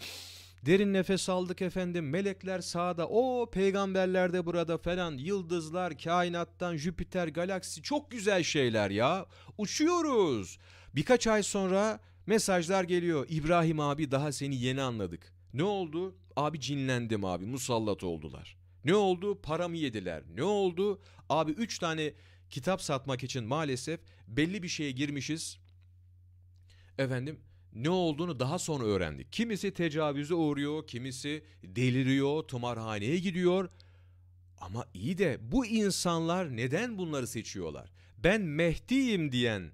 Derin nefes aldık efendim. Melekler sağda. O peygamberler de burada falan. Yıldızlar, kainattan, Jüpiter, galaksi çok güzel şeyler ya. Uçuyoruz. Birkaç ay sonra mesajlar geliyor. İbrahim abi daha seni yeni anladık. Ne oldu? Abi cinlendim abi musallat oldular. Ne oldu? Paramı yediler. Ne oldu? Abi üç tane kitap satmak için maalesef belli bir şeye girmişiz. Efendim ne olduğunu daha sonra öğrendik. Kimisi tecavüze uğruyor, kimisi deliriyor, tımarhaneye gidiyor. Ama iyi de bu insanlar neden bunları seçiyorlar? Ben Mehdi'yim diyen,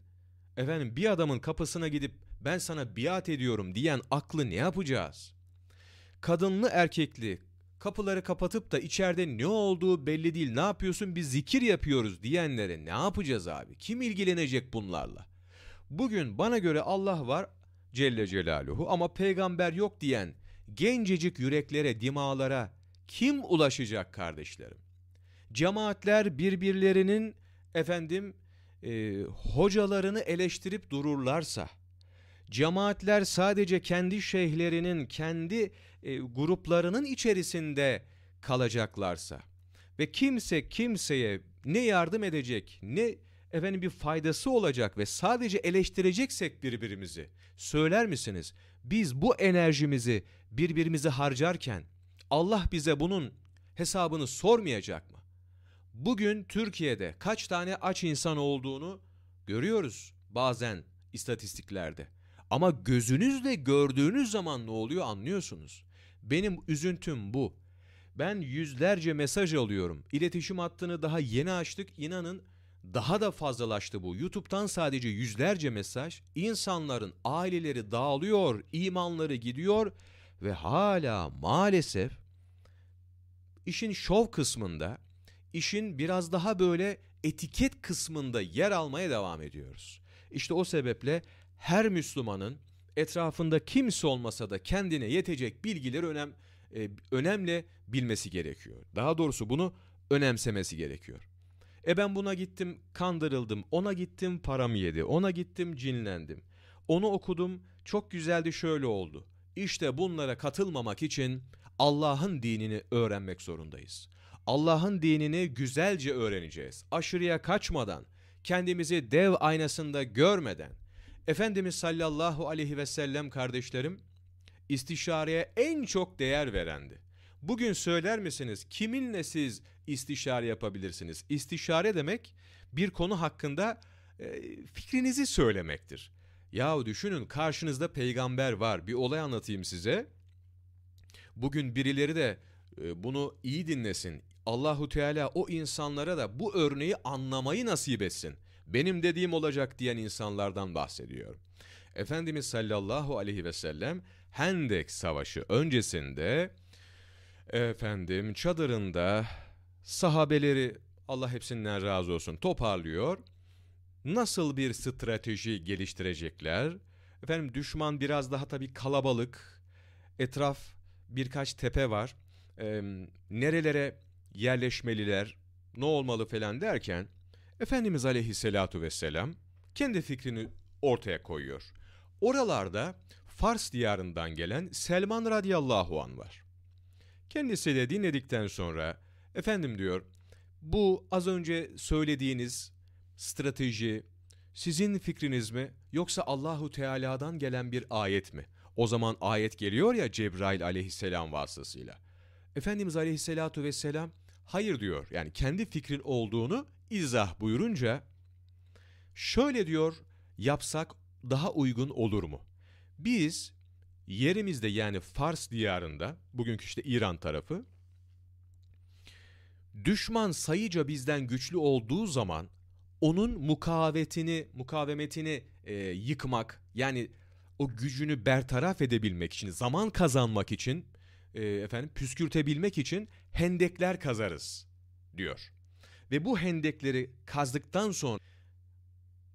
efendim bir adamın kapısına gidip ben sana biat ediyorum diyen aklı ne yapacağız? Kadınlı erkekli kapıları kapatıp da içeride ne olduğu belli değil ne yapıyorsun biz zikir yapıyoruz diyenlere ne yapacağız abi? Kim ilgilenecek bunlarla? Bugün bana göre Allah var Celle Celaluhu ama peygamber yok diyen gencecik yüreklere, dimalara kim ulaşacak kardeşlerim? Cemaatler birbirlerinin efendim e, hocalarını eleştirip dururlarsa, cemaatler sadece kendi şeyhlerinin, kendi e, gruplarının içerisinde kalacaklarsa ve kimse kimseye ne yardım edecek, ne efendim bir faydası olacak ve sadece eleştireceksek birbirimizi, söyler misiniz? Biz bu enerjimizi birbirimizi harcarken Allah bize bunun hesabını sormayacak mı? Bugün Türkiye'de kaç tane aç insan olduğunu görüyoruz bazen istatistiklerde. Ama gözünüzle gördüğünüz zaman ne oluyor anlıyorsunuz. Benim üzüntüm bu. Ben yüzlerce mesaj alıyorum. İletişim hattını daha yeni açtık. İnanın daha da fazlalaştı bu. YouTube'dan sadece yüzlerce mesaj. İnsanların aileleri dağılıyor, imanları gidiyor ve hala maalesef işin şov kısmında, işin biraz daha böyle etiket kısmında yer almaya devam ediyoruz. İşte o sebeple her Müslümanın etrafında kimse olmasa da kendine yetecek bilgileri önem e, önemli bilmesi gerekiyor. Daha doğrusu bunu önemsemesi gerekiyor. E ben buna gittim kandırıldım, ona gittim param yedi, ona gittim cinlendim. Onu okudum çok güzeldi şöyle oldu. İşte bunlara katılmamak için Allah'ın dinini öğrenmek zorundayız. Allah'ın dinini güzelce öğreneceğiz. Aşırıya kaçmadan, kendimizi dev aynasında görmeden. Efendimiz sallallahu aleyhi ve sellem kardeşlerim istişareye en çok değer verendi. Bugün söyler misiniz kiminle siz istişare yapabilirsiniz? İstişare demek bir konu hakkında e, fikrinizi söylemektir. Yahu düşünün karşınızda peygamber var. Bir olay anlatayım size. Bugün birileri de e, bunu iyi dinlesin. Allahu Teala o insanlara da bu örneği anlamayı nasip etsin. Benim dediğim olacak diyen insanlardan bahsediyor. Efendimiz sallallahu aleyhi ve sellem Hendek Savaşı öncesinde efendim çadırında sahabeleri Allah hepsinden razı olsun toparlıyor. Nasıl bir strateji geliştirecekler? Efendim düşman biraz daha tabii kalabalık. Etraf birkaç tepe var. Ee, nerelere yerleşmeliler? Ne olmalı falan derken Efendimiz Aleyhisselatu vesselam kendi fikrini ortaya koyuyor. Oralarda Fars diyarından gelen Selman radıyallahu an var. Kendisi de dinledikten sonra efendim diyor bu az önce söylediğiniz strateji sizin fikriniz mi yoksa Allahu Teala'dan gelen bir ayet mi? O zaman ayet geliyor ya Cebrail aleyhisselam vasıtasıyla. Efendimiz aleyhisselatu vesselam hayır diyor. Yani kendi fikrin olduğunu izah buyurunca şöyle diyor yapsak daha uygun olur mu? Biz yerimizde yani Fars diyarında bugünkü işte İran tarafı düşman sayıca bizden güçlü olduğu zaman onun mukavetini, mukavemetini e, yıkmak yani o gücünü bertaraf edebilmek için, zaman kazanmak için, e, efendim püskürtebilmek için hendekler kazarız diyor. Ve bu hendekleri kazdıktan sonra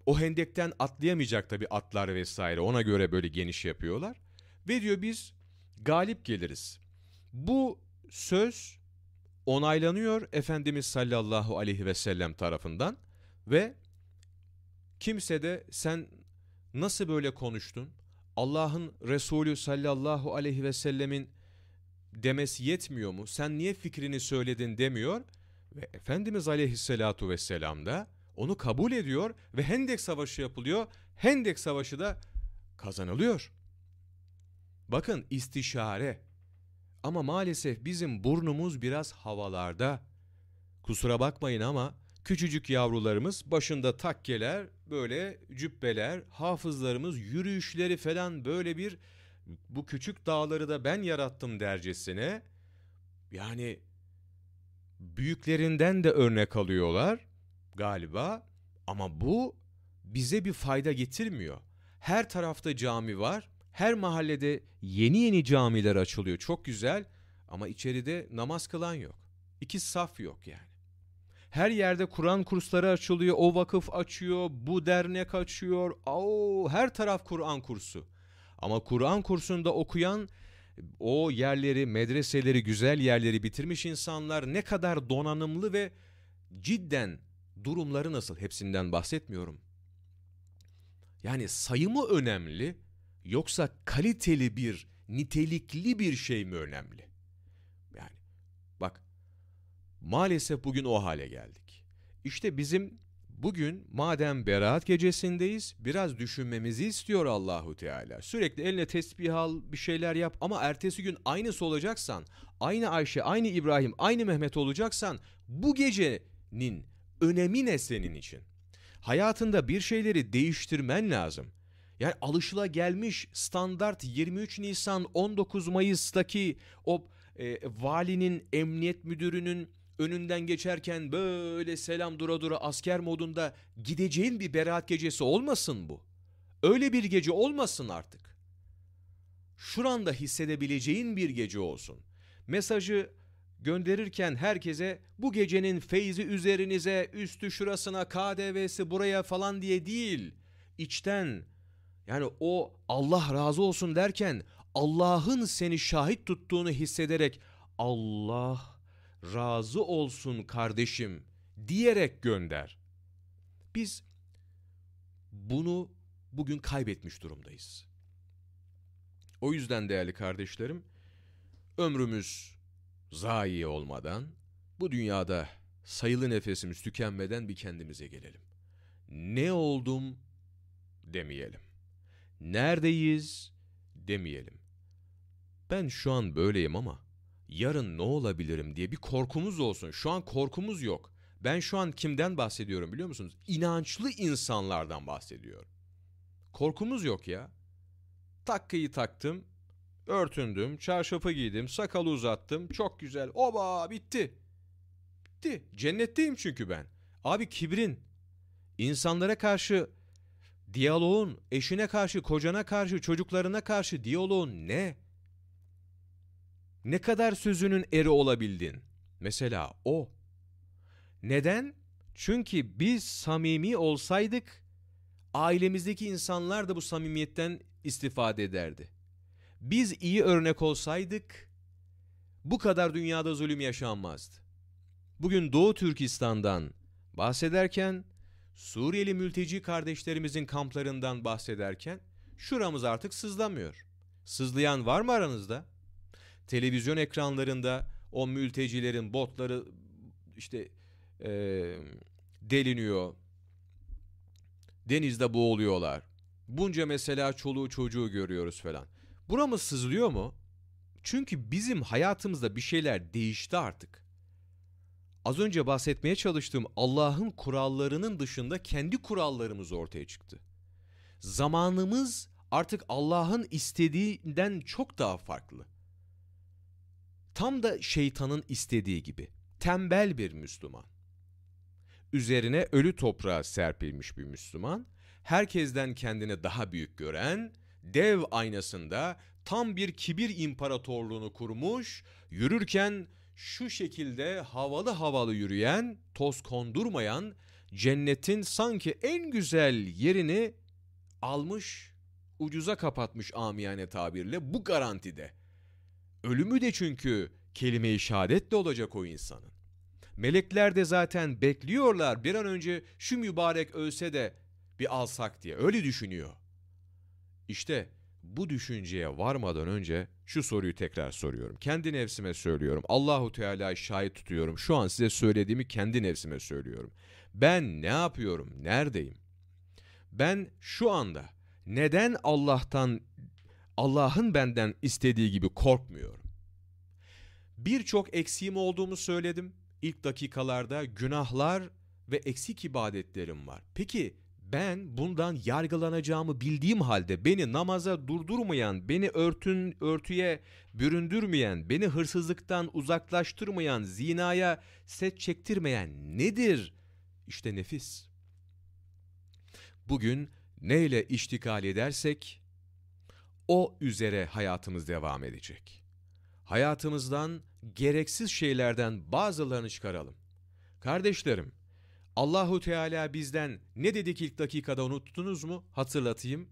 o hendekten atlayamayacak tabi atlar vesaire ona göre böyle geniş yapıyorlar. Ve diyor biz galip geliriz. Bu söz onaylanıyor Efendimiz sallallahu aleyhi ve sellem tarafından ve kimse de sen nasıl böyle konuştun? Allah'ın Resulü sallallahu aleyhi ve sellemin demesi yetmiyor mu? Sen niye fikrini söyledin demiyor. Ve Efendimiz aleyhissalatu vesselam da onu kabul ediyor ve Hendek Savaşı yapılıyor. Hendek Savaşı da kazanılıyor. Bakın istişare. Ama maalesef bizim burnumuz biraz havalarda. Kusura bakmayın ama küçücük yavrularımız başında takkeler, böyle cübbeler, hafızlarımız yürüyüşleri falan böyle bir bu küçük dağları da ben yarattım dercesine. Yani büyüklerinden de örnek alıyorlar galiba ama bu bize bir fayda getirmiyor. Her tarafta cami var, her mahallede yeni yeni camiler açılıyor. Çok güzel ama içeride namaz kılan yok. İki saf yok yani. Her yerde Kur'an kursları açılıyor, o vakıf açıyor, bu dernek açıyor. Oo, her taraf Kur'an kursu. Ama Kur'an kursunda okuyan o yerleri, medreseleri, güzel yerleri bitirmiş insanlar ne kadar donanımlı ve cidden durumları nasıl hepsinden bahsetmiyorum. Yani sayımı önemli yoksa kaliteli bir, nitelikli bir şey mi önemli? Yani bak maalesef bugün o hale geldik. İşte bizim bugün madem beraat gecesindeyiz biraz düşünmemizi istiyor Allahu Teala. Sürekli eline tesbih al, bir şeyler yap ama ertesi gün aynısı olacaksan, aynı Ayşe, aynı İbrahim, aynı Mehmet olacaksan bu gecenin önemi ne senin için? Hayatında bir şeyleri değiştirmen lazım. Yani alışıla gelmiş standart 23 Nisan 19 Mayıs'taki o e, valinin, emniyet müdürünün önünden geçerken böyle selam dura dura asker modunda gideceğin bir beraat gecesi olmasın bu. Öyle bir gece olmasın artık. Şuranda hissedebileceğin bir gece olsun. Mesajı gönderirken herkese bu gecenin feyzi üzerinize, üstü şurasına, KDV'si buraya falan diye değil. İçten yani o Allah razı olsun derken Allah'ın seni şahit tuttuğunu hissederek Allah razı olsun kardeşim diyerek gönder. Biz bunu bugün kaybetmiş durumdayız. O yüzden değerli kardeşlerim, ömrümüz zayi olmadan, bu dünyada sayılı nefesimiz tükenmeden bir kendimize gelelim. Ne oldum demeyelim. Neredeyiz demeyelim. Ben şu an böyleyim ama yarın ne olabilirim diye bir korkumuz olsun. Şu an korkumuz yok. Ben şu an kimden bahsediyorum biliyor musunuz? İnançlı insanlardan bahsediyorum. Korkumuz yok ya. Takkıyı taktım, örtündüm, çarşafı giydim, sakalı uzattım. Çok güzel. Oba bitti. Bitti. Cennetteyim çünkü ben. Abi kibrin, insanlara karşı diyaloğun, eşine karşı, kocana karşı, çocuklarına karşı diyaloğun ne? Ne kadar sözünün eri olabildin? Mesela o. Neden? Çünkü biz samimi olsaydık ailemizdeki insanlar da bu samimiyetten istifade ederdi. Biz iyi örnek olsaydık bu kadar dünyada zulüm yaşanmazdı. Bugün Doğu Türkistan'dan bahsederken Suriyeli mülteci kardeşlerimizin kamplarından bahsederken şuramız artık sızlamıyor. Sızlayan var mı aranızda? Televizyon ekranlarında o mültecilerin botları işte e, deliniyor. Denizde boğuluyorlar. Bunca mesela çoluğu çocuğu görüyoruz falan. Buramız sızlıyor mu? Çünkü bizim hayatımızda bir şeyler değişti artık. Az önce bahsetmeye çalıştığım Allah'ın kurallarının dışında kendi kurallarımız ortaya çıktı. Zamanımız artık Allah'ın istediğinden çok daha farklı. Tam da şeytanın istediği gibi tembel bir Müslüman. Üzerine ölü toprağa serpilmiş bir Müslüman, herkesten kendini daha büyük gören, dev aynasında tam bir kibir imparatorluğunu kurmuş, yürürken şu şekilde havalı havalı yürüyen, toz kondurmayan, cennetin sanki en güzel yerini almış, ucuza kapatmış amiyane tabirle bu garantide. Ölümü de çünkü kelime-i şehadetle olacak o insanın. Melekler de zaten bekliyorlar bir an önce şu mübarek ölse de bir alsak diye öyle düşünüyor. İşte bu düşünceye varmadan önce şu soruyu tekrar soruyorum. Kendi nefsime söylüyorum. Allahu Teala'yı şahit tutuyorum. Şu an size söylediğimi kendi nefsime söylüyorum. Ben ne yapıyorum? Neredeyim? Ben şu anda neden Allah'tan Allah'ın benden istediği gibi korkmuyorum. Birçok eksiğim olduğumu söyledim. İlk dakikalarda günahlar ve eksik ibadetlerim var. Peki ben bundan yargılanacağımı bildiğim halde beni namaza durdurmayan, beni örtün örtüye büründürmeyen, beni hırsızlıktan uzaklaştırmayan, zinaya set çektirmeyen nedir? İşte nefis. Bugün neyle iştikal edersek o üzere hayatımız devam edecek. Hayatımızdan gereksiz şeylerden bazılarını çıkaralım. Kardeşlerim, Allahu Teala bizden ne dedik ilk dakikada unuttunuz mu? Hatırlatayım.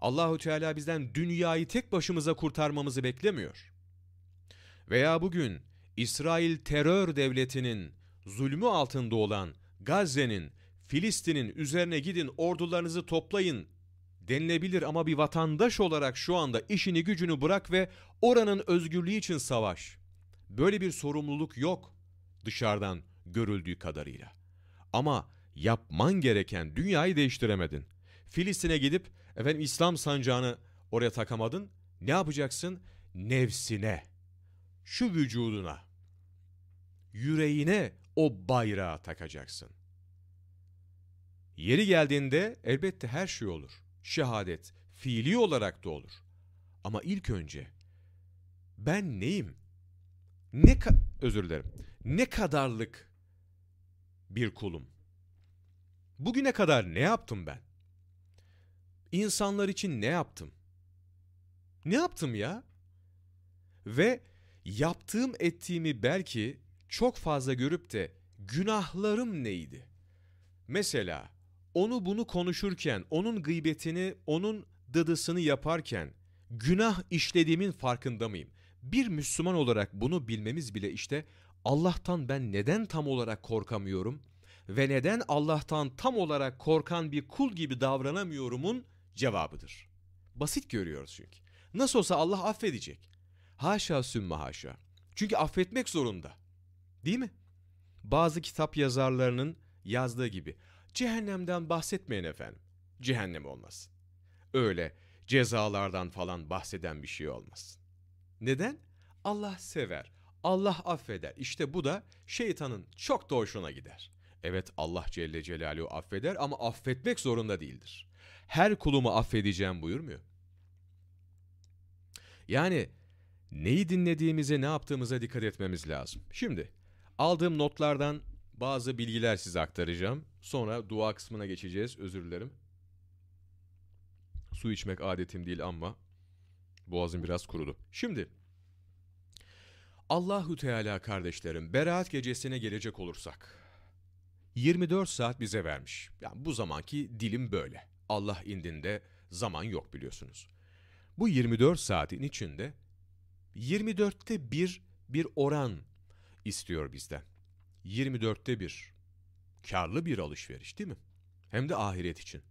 Allahu Teala bizden dünyayı tek başımıza kurtarmamızı beklemiyor. Veya bugün İsrail terör devletinin zulmü altında olan Gazze'nin, Filistin'in üzerine gidin ordularınızı toplayın denilebilir ama bir vatandaş olarak şu anda işini gücünü bırak ve oranın özgürlüğü için savaş. Böyle bir sorumluluk yok dışarıdan görüldüğü kadarıyla. Ama yapman gereken dünyayı değiştiremedin. Filistin'e gidip efendim İslam sancağını oraya takamadın. Ne yapacaksın? Nefsine, şu vücuduna, yüreğine o bayrağı takacaksın. Yeri geldiğinde elbette her şey olur. Şehadet fiili olarak da olur. Ama ilk önce ben neyim? Ne özür dilerim. Ne kadarlık bir kulum? Bugüne kadar ne yaptım ben? İnsanlar için ne yaptım? Ne yaptım ya? Ve yaptığım ettiğimi belki çok fazla görüp de günahlarım neydi? Mesela onu bunu konuşurken, onun gıybetini, onun dıdısını yaparken günah işlediğimin farkında mıyım? Bir Müslüman olarak bunu bilmemiz bile işte Allah'tan ben neden tam olarak korkamıyorum ve neden Allah'tan tam olarak korkan bir kul gibi davranamıyorumun cevabıdır. Basit görüyoruz çünkü. Nasıl olsa Allah affedecek. Haşa sümme haşa. Çünkü affetmek zorunda. Değil mi? Bazı kitap yazarlarının yazdığı gibi cehennemden bahsetmeyin efendim. Cehennem olmasın. Öyle cezalardan falan bahseden bir şey olmasın. Neden? Allah sever. Allah affeder. İşte bu da şeytanın çok da hoşuna gider. Evet Allah Celle Celaluhu affeder ama affetmek zorunda değildir. Her kulumu affedeceğim buyurmuyor. Yani neyi dinlediğimize ne yaptığımıza dikkat etmemiz lazım. Şimdi aldığım notlardan bazı bilgiler size aktaracağım. Sonra dua kısmına geçeceğiz. Özür dilerim. Su içmek adetim değil ama boğazım biraz kurudu. Şimdi Allahu Teala kardeşlerim Berat gecesine gelecek olursak 24 saat bize vermiş. Yani bu zamanki dilim böyle. Allah indinde zaman yok biliyorsunuz. Bu 24 saatin içinde 24'te bir bir oran istiyor bizden. 24'te bir. Karlı bir alışveriş değil mi? Hem de ahiret için.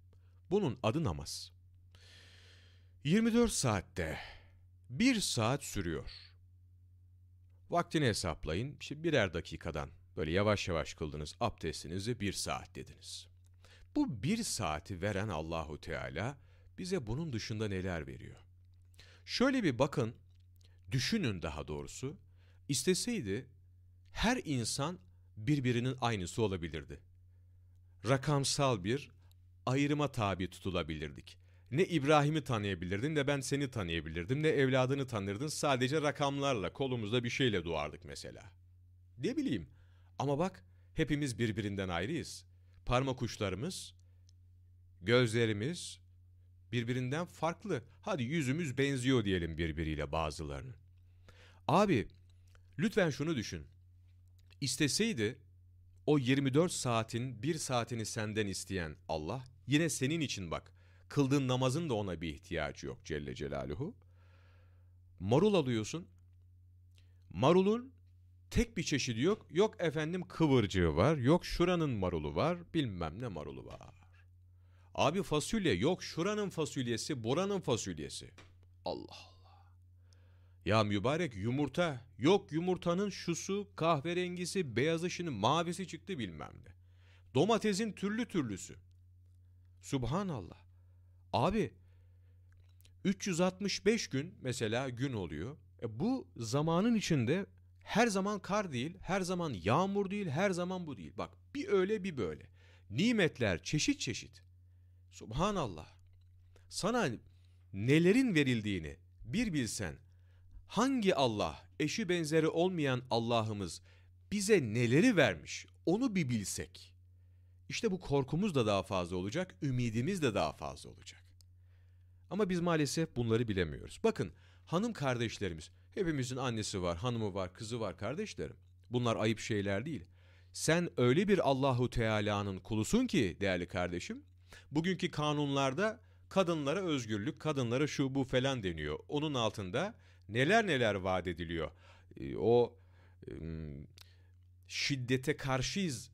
Bunun adı namaz. 24 saatte bir saat sürüyor. Vaktini hesaplayın. İşte birer dakikadan böyle yavaş yavaş kıldınız abdestinizi bir saat dediniz. Bu bir saati veren Allahu Teala bize bunun dışında neler veriyor? Şöyle bir bakın, düşünün daha doğrusu. İsteseydi her insan birbirinin aynısı olabilirdi. Rakamsal bir ayrıma tabi tutulabilirdik. Ne İbrahim'i tanıyabilirdin ne ben seni tanıyabilirdim ne evladını tanırdın sadece rakamlarla kolumuzda bir şeyle doğardık mesela. Ne bileyim ama bak hepimiz birbirinden ayrıyız. Parmak uçlarımız, gözlerimiz birbirinden farklı. Hadi yüzümüz benziyor diyelim birbiriyle bazılarının. Abi lütfen şunu düşün. İsteseydi o 24 saatin bir saatini senden isteyen Allah yine senin için bak kıldığın namazın da ona bir ihtiyacı yok Celle Celaluhu. Marul alıyorsun. Marulun tek bir çeşidi yok. Yok efendim kıvırcığı var. Yok şuranın marulu var. Bilmem ne marulu var. Abi fasulye yok şuranın fasulyesi, buranın fasulyesi. Allah. Ya mübarek yumurta yok yumurtanın şusu, kahverengisi, beyazı şimdi mavisi çıktı bilmem ne. Domatesin türlü türlüsü. Subhanallah. Abi 365 gün mesela gün oluyor. E bu zamanın içinde her zaman kar değil, her zaman yağmur değil, her zaman bu değil. Bak bir öyle bir böyle. Nimetler çeşit çeşit. Subhanallah. Sana nelerin verildiğini bir bilsen, hangi Allah, eşi benzeri olmayan Allah'ımız bize neleri vermiş onu bir bilsek. İşte bu korkumuz da daha fazla olacak, ümidimiz de daha fazla olacak. Ama biz maalesef bunları bilemiyoruz. Bakın hanım kardeşlerimiz, hepimizin annesi var, hanımı var, kızı var kardeşlerim. Bunlar ayıp şeyler değil. Sen öyle bir Allahu Teala'nın kulusun ki değerli kardeşim, bugünkü kanunlarda kadınlara özgürlük, kadınlara şu bu falan deniyor. Onun altında neler neler vaat ediliyor. Ee, o şiddete karşıyız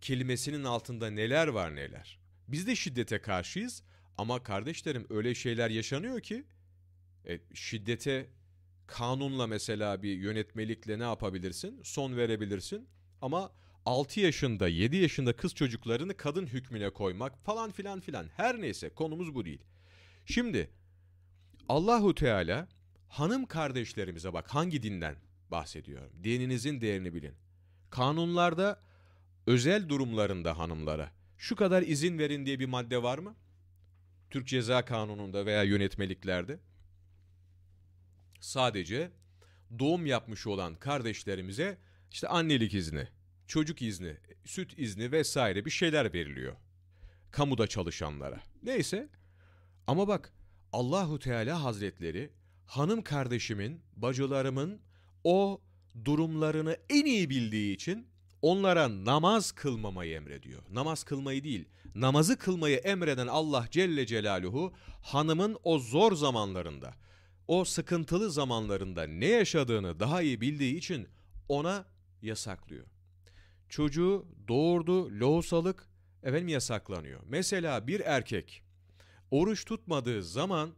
kelimesinin altında neler var neler. Biz de şiddete karşıyız ama kardeşlerim öyle şeyler yaşanıyor ki e, şiddete kanunla mesela bir yönetmelikle ne yapabilirsin? Son verebilirsin ama 6 yaşında 7 yaşında kız çocuklarını kadın hükmüne koymak falan filan filan her neyse konumuz bu değil. Şimdi Allahu Teala hanım kardeşlerimize bak hangi dinden bahsediyorum. Dininizin değerini bilin. Kanunlarda özel durumlarında hanımlara şu kadar izin verin diye bir madde var mı? Türk Ceza Kanunu'nda veya yönetmeliklerde sadece doğum yapmış olan kardeşlerimize işte annelik izni, çocuk izni, süt izni vesaire bir şeyler veriliyor. Kamuda çalışanlara. Neyse ama bak Allahu Teala Hazretleri hanım kardeşimin, bacılarımın o durumlarını en iyi bildiği için onlara namaz kılmamayı emrediyor. Namaz kılmayı değil, namazı kılmayı emreden Allah Celle Celaluhu hanımın o zor zamanlarında, o sıkıntılı zamanlarında ne yaşadığını daha iyi bildiği için ona yasaklıyor. Çocuğu doğurdu, lohusalık efendim yasaklanıyor. Mesela bir erkek oruç tutmadığı zaman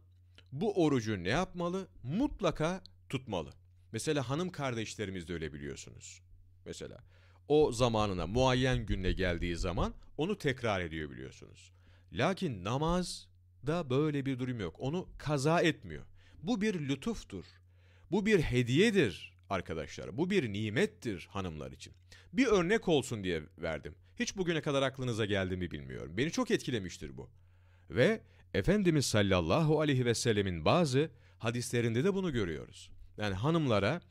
bu orucu ne yapmalı? Mutlaka tutmalı. Mesela hanım kardeşlerimiz de öyle biliyorsunuz. Mesela o zamanına muayyen gününe geldiği zaman onu tekrar ediyor biliyorsunuz. Lakin namaz da böyle bir durum yok. Onu kaza etmiyor. Bu bir lütuftur. Bu bir hediyedir arkadaşlar. Bu bir nimettir hanımlar için. Bir örnek olsun diye verdim. Hiç bugüne kadar aklınıza geldi mi bilmiyorum. Beni çok etkilemiştir bu. Ve Efendimiz sallallahu aleyhi ve sellemin bazı hadislerinde de bunu görüyoruz. Yani hanımlara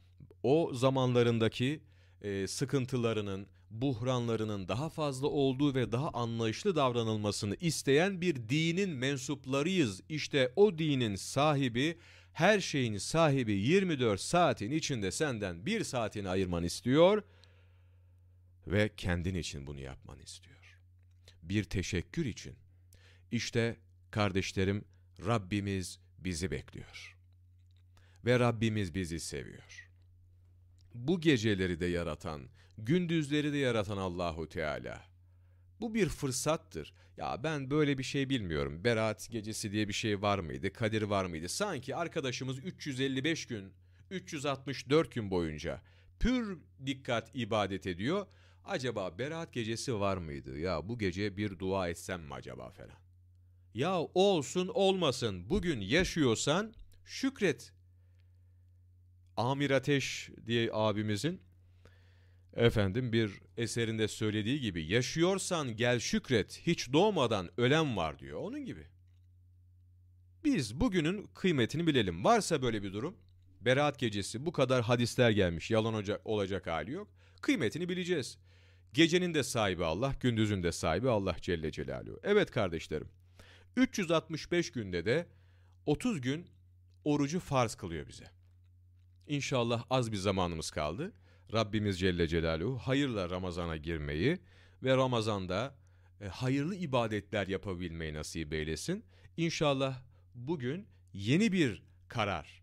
o zamanlarındaki e, sıkıntılarının, buhranlarının daha fazla olduğu ve daha anlayışlı davranılmasını isteyen bir dinin mensuplarıyız. İşte o dinin sahibi, her şeyin sahibi 24 saatin içinde senden bir saatini ayırman istiyor ve kendin için bunu yapman istiyor. Bir teşekkür için. İşte kardeşlerim Rabbimiz bizi bekliyor. Ve Rabbimiz bizi seviyor. Bu geceleri de yaratan, gündüzleri de yaratan Allahu Teala. Bu bir fırsattır. Ya ben böyle bir şey bilmiyorum. Berat gecesi diye bir şey var mıydı? Kadir var mıydı? Sanki arkadaşımız 355 gün, 364 gün boyunca pür dikkat ibadet ediyor. Acaba Berat gecesi var mıydı? Ya bu gece bir dua etsem mi acaba falan. Ya olsun olmasın bugün yaşıyorsan şükret. Amir Ateş diye abimizin efendim bir eserinde söylediği gibi yaşıyorsan gel şükret hiç doğmadan ölen var diyor. Onun gibi. Biz bugünün kıymetini bilelim. Varsa böyle bir durum Berat gecesi bu kadar hadisler gelmiş yalan olacak, olacak hali yok. Kıymetini bileceğiz. Gecenin de sahibi Allah, gündüzün de sahibi Allah Celle Celaluhu. Evet kardeşlerim. 365 günde de 30 gün orucu farz kılıyor bize. İnşallah az bir zamanımız kaldı. Rabbimiz Celle Celaluhu hayırla Ramazan'a girmeyi ve Ramazan'da e, hayırlı ibadetler yapabilmeyi nasip eylesin. İnşallah bugün yeni bir karar,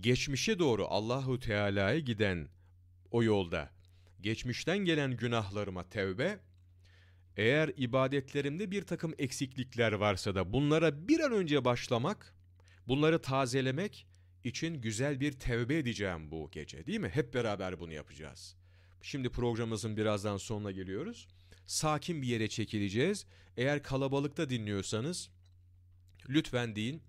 geçmişe doğru Allahu Teala'ya giden o yolda, geçmişten gelen günahlarıma tevbe eğer ibadetlerimde bir takım eksiklikler varsa da bunlara bir an önce başlamak, bunları tazelemek için güzel bir tevbe edeceğim bu gece değil mi? Hep beraber bunu yapacağız. Şimdi programımızın birazdan sonuna geliyoruz. Sakin bir yere çekileceğiz. Eğer kalabalıkta dinliyorsanız lütfen deyin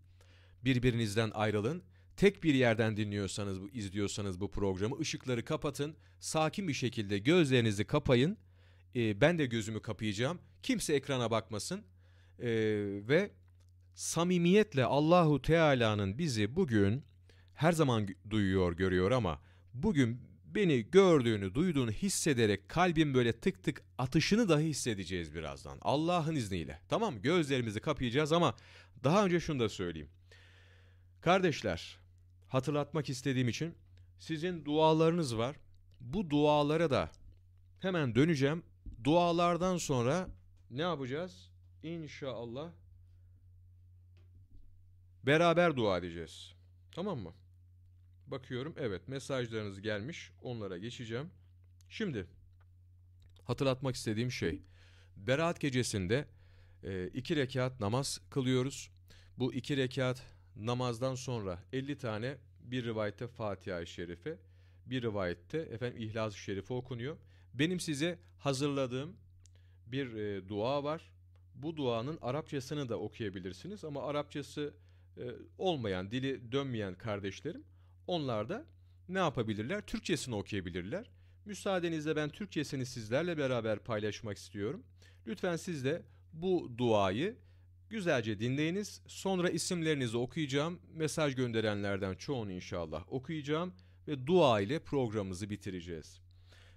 birbirinizden ayrılın. Tek bir yerden dinliyorsanız, izliyorsanız bu programı ışıkları kapatın. Sakin bir şekilde gözlerinizi kapayın e, ben de gözümü kapayacağım. Kimse ekrana bakmasın. Ee, ve samimiyetle Allahu Teala'nın bizi bugün her zaman duyuyor, görüyor ama bugün beni gördüğünü, duyduğunu hissederek kalbim böyle tık tık atışını dahi hissedeceğiz birazdan. Allah'ın izniyle. Tamam gözlerimizi kapayacağız ama daha önce şunu da söyleyeyim. Kardeşler, hatırlatmak istediğim için sizin dualarınız var. Bu dualara da hemen döneceğim. Dualardan sonra ne yapacağız? İnşallah beraber dua edeceğiz. Tamam mı? Bakıyorum evet mesajlarınız gelmiş onlara geçeceğim. Şimdi hatırlatmak istediğim şey Berat gecesinde e, iki rekat namaz kılıyoruz. Bu iki rekat namazdan sonra 50 tane bir rivayette Fatiha-i Şerife bir rivayette efendim İhlas-ı Şerife okunuyor. Benim size hazırladığım bir e, dua var. Bu duanın Arapçasını da okuyabilirsiniz ama Arapçası e, olmayan, dili dönmeyen kardeşlerim onlar da ne yapabilirler? Türkçesini okuyabilirler. Müsaadenizle ben Türkçesini sizlerle beraber paylaşmak istiyorum. Lütfen siz de bu duayı güzelce dinleyiniz. Sonra isimlerinizi okuyacağım. Mesaj gönderenlerden çoğunu inşallah okuyacağım ve dua ile programımızı bitireceğiz.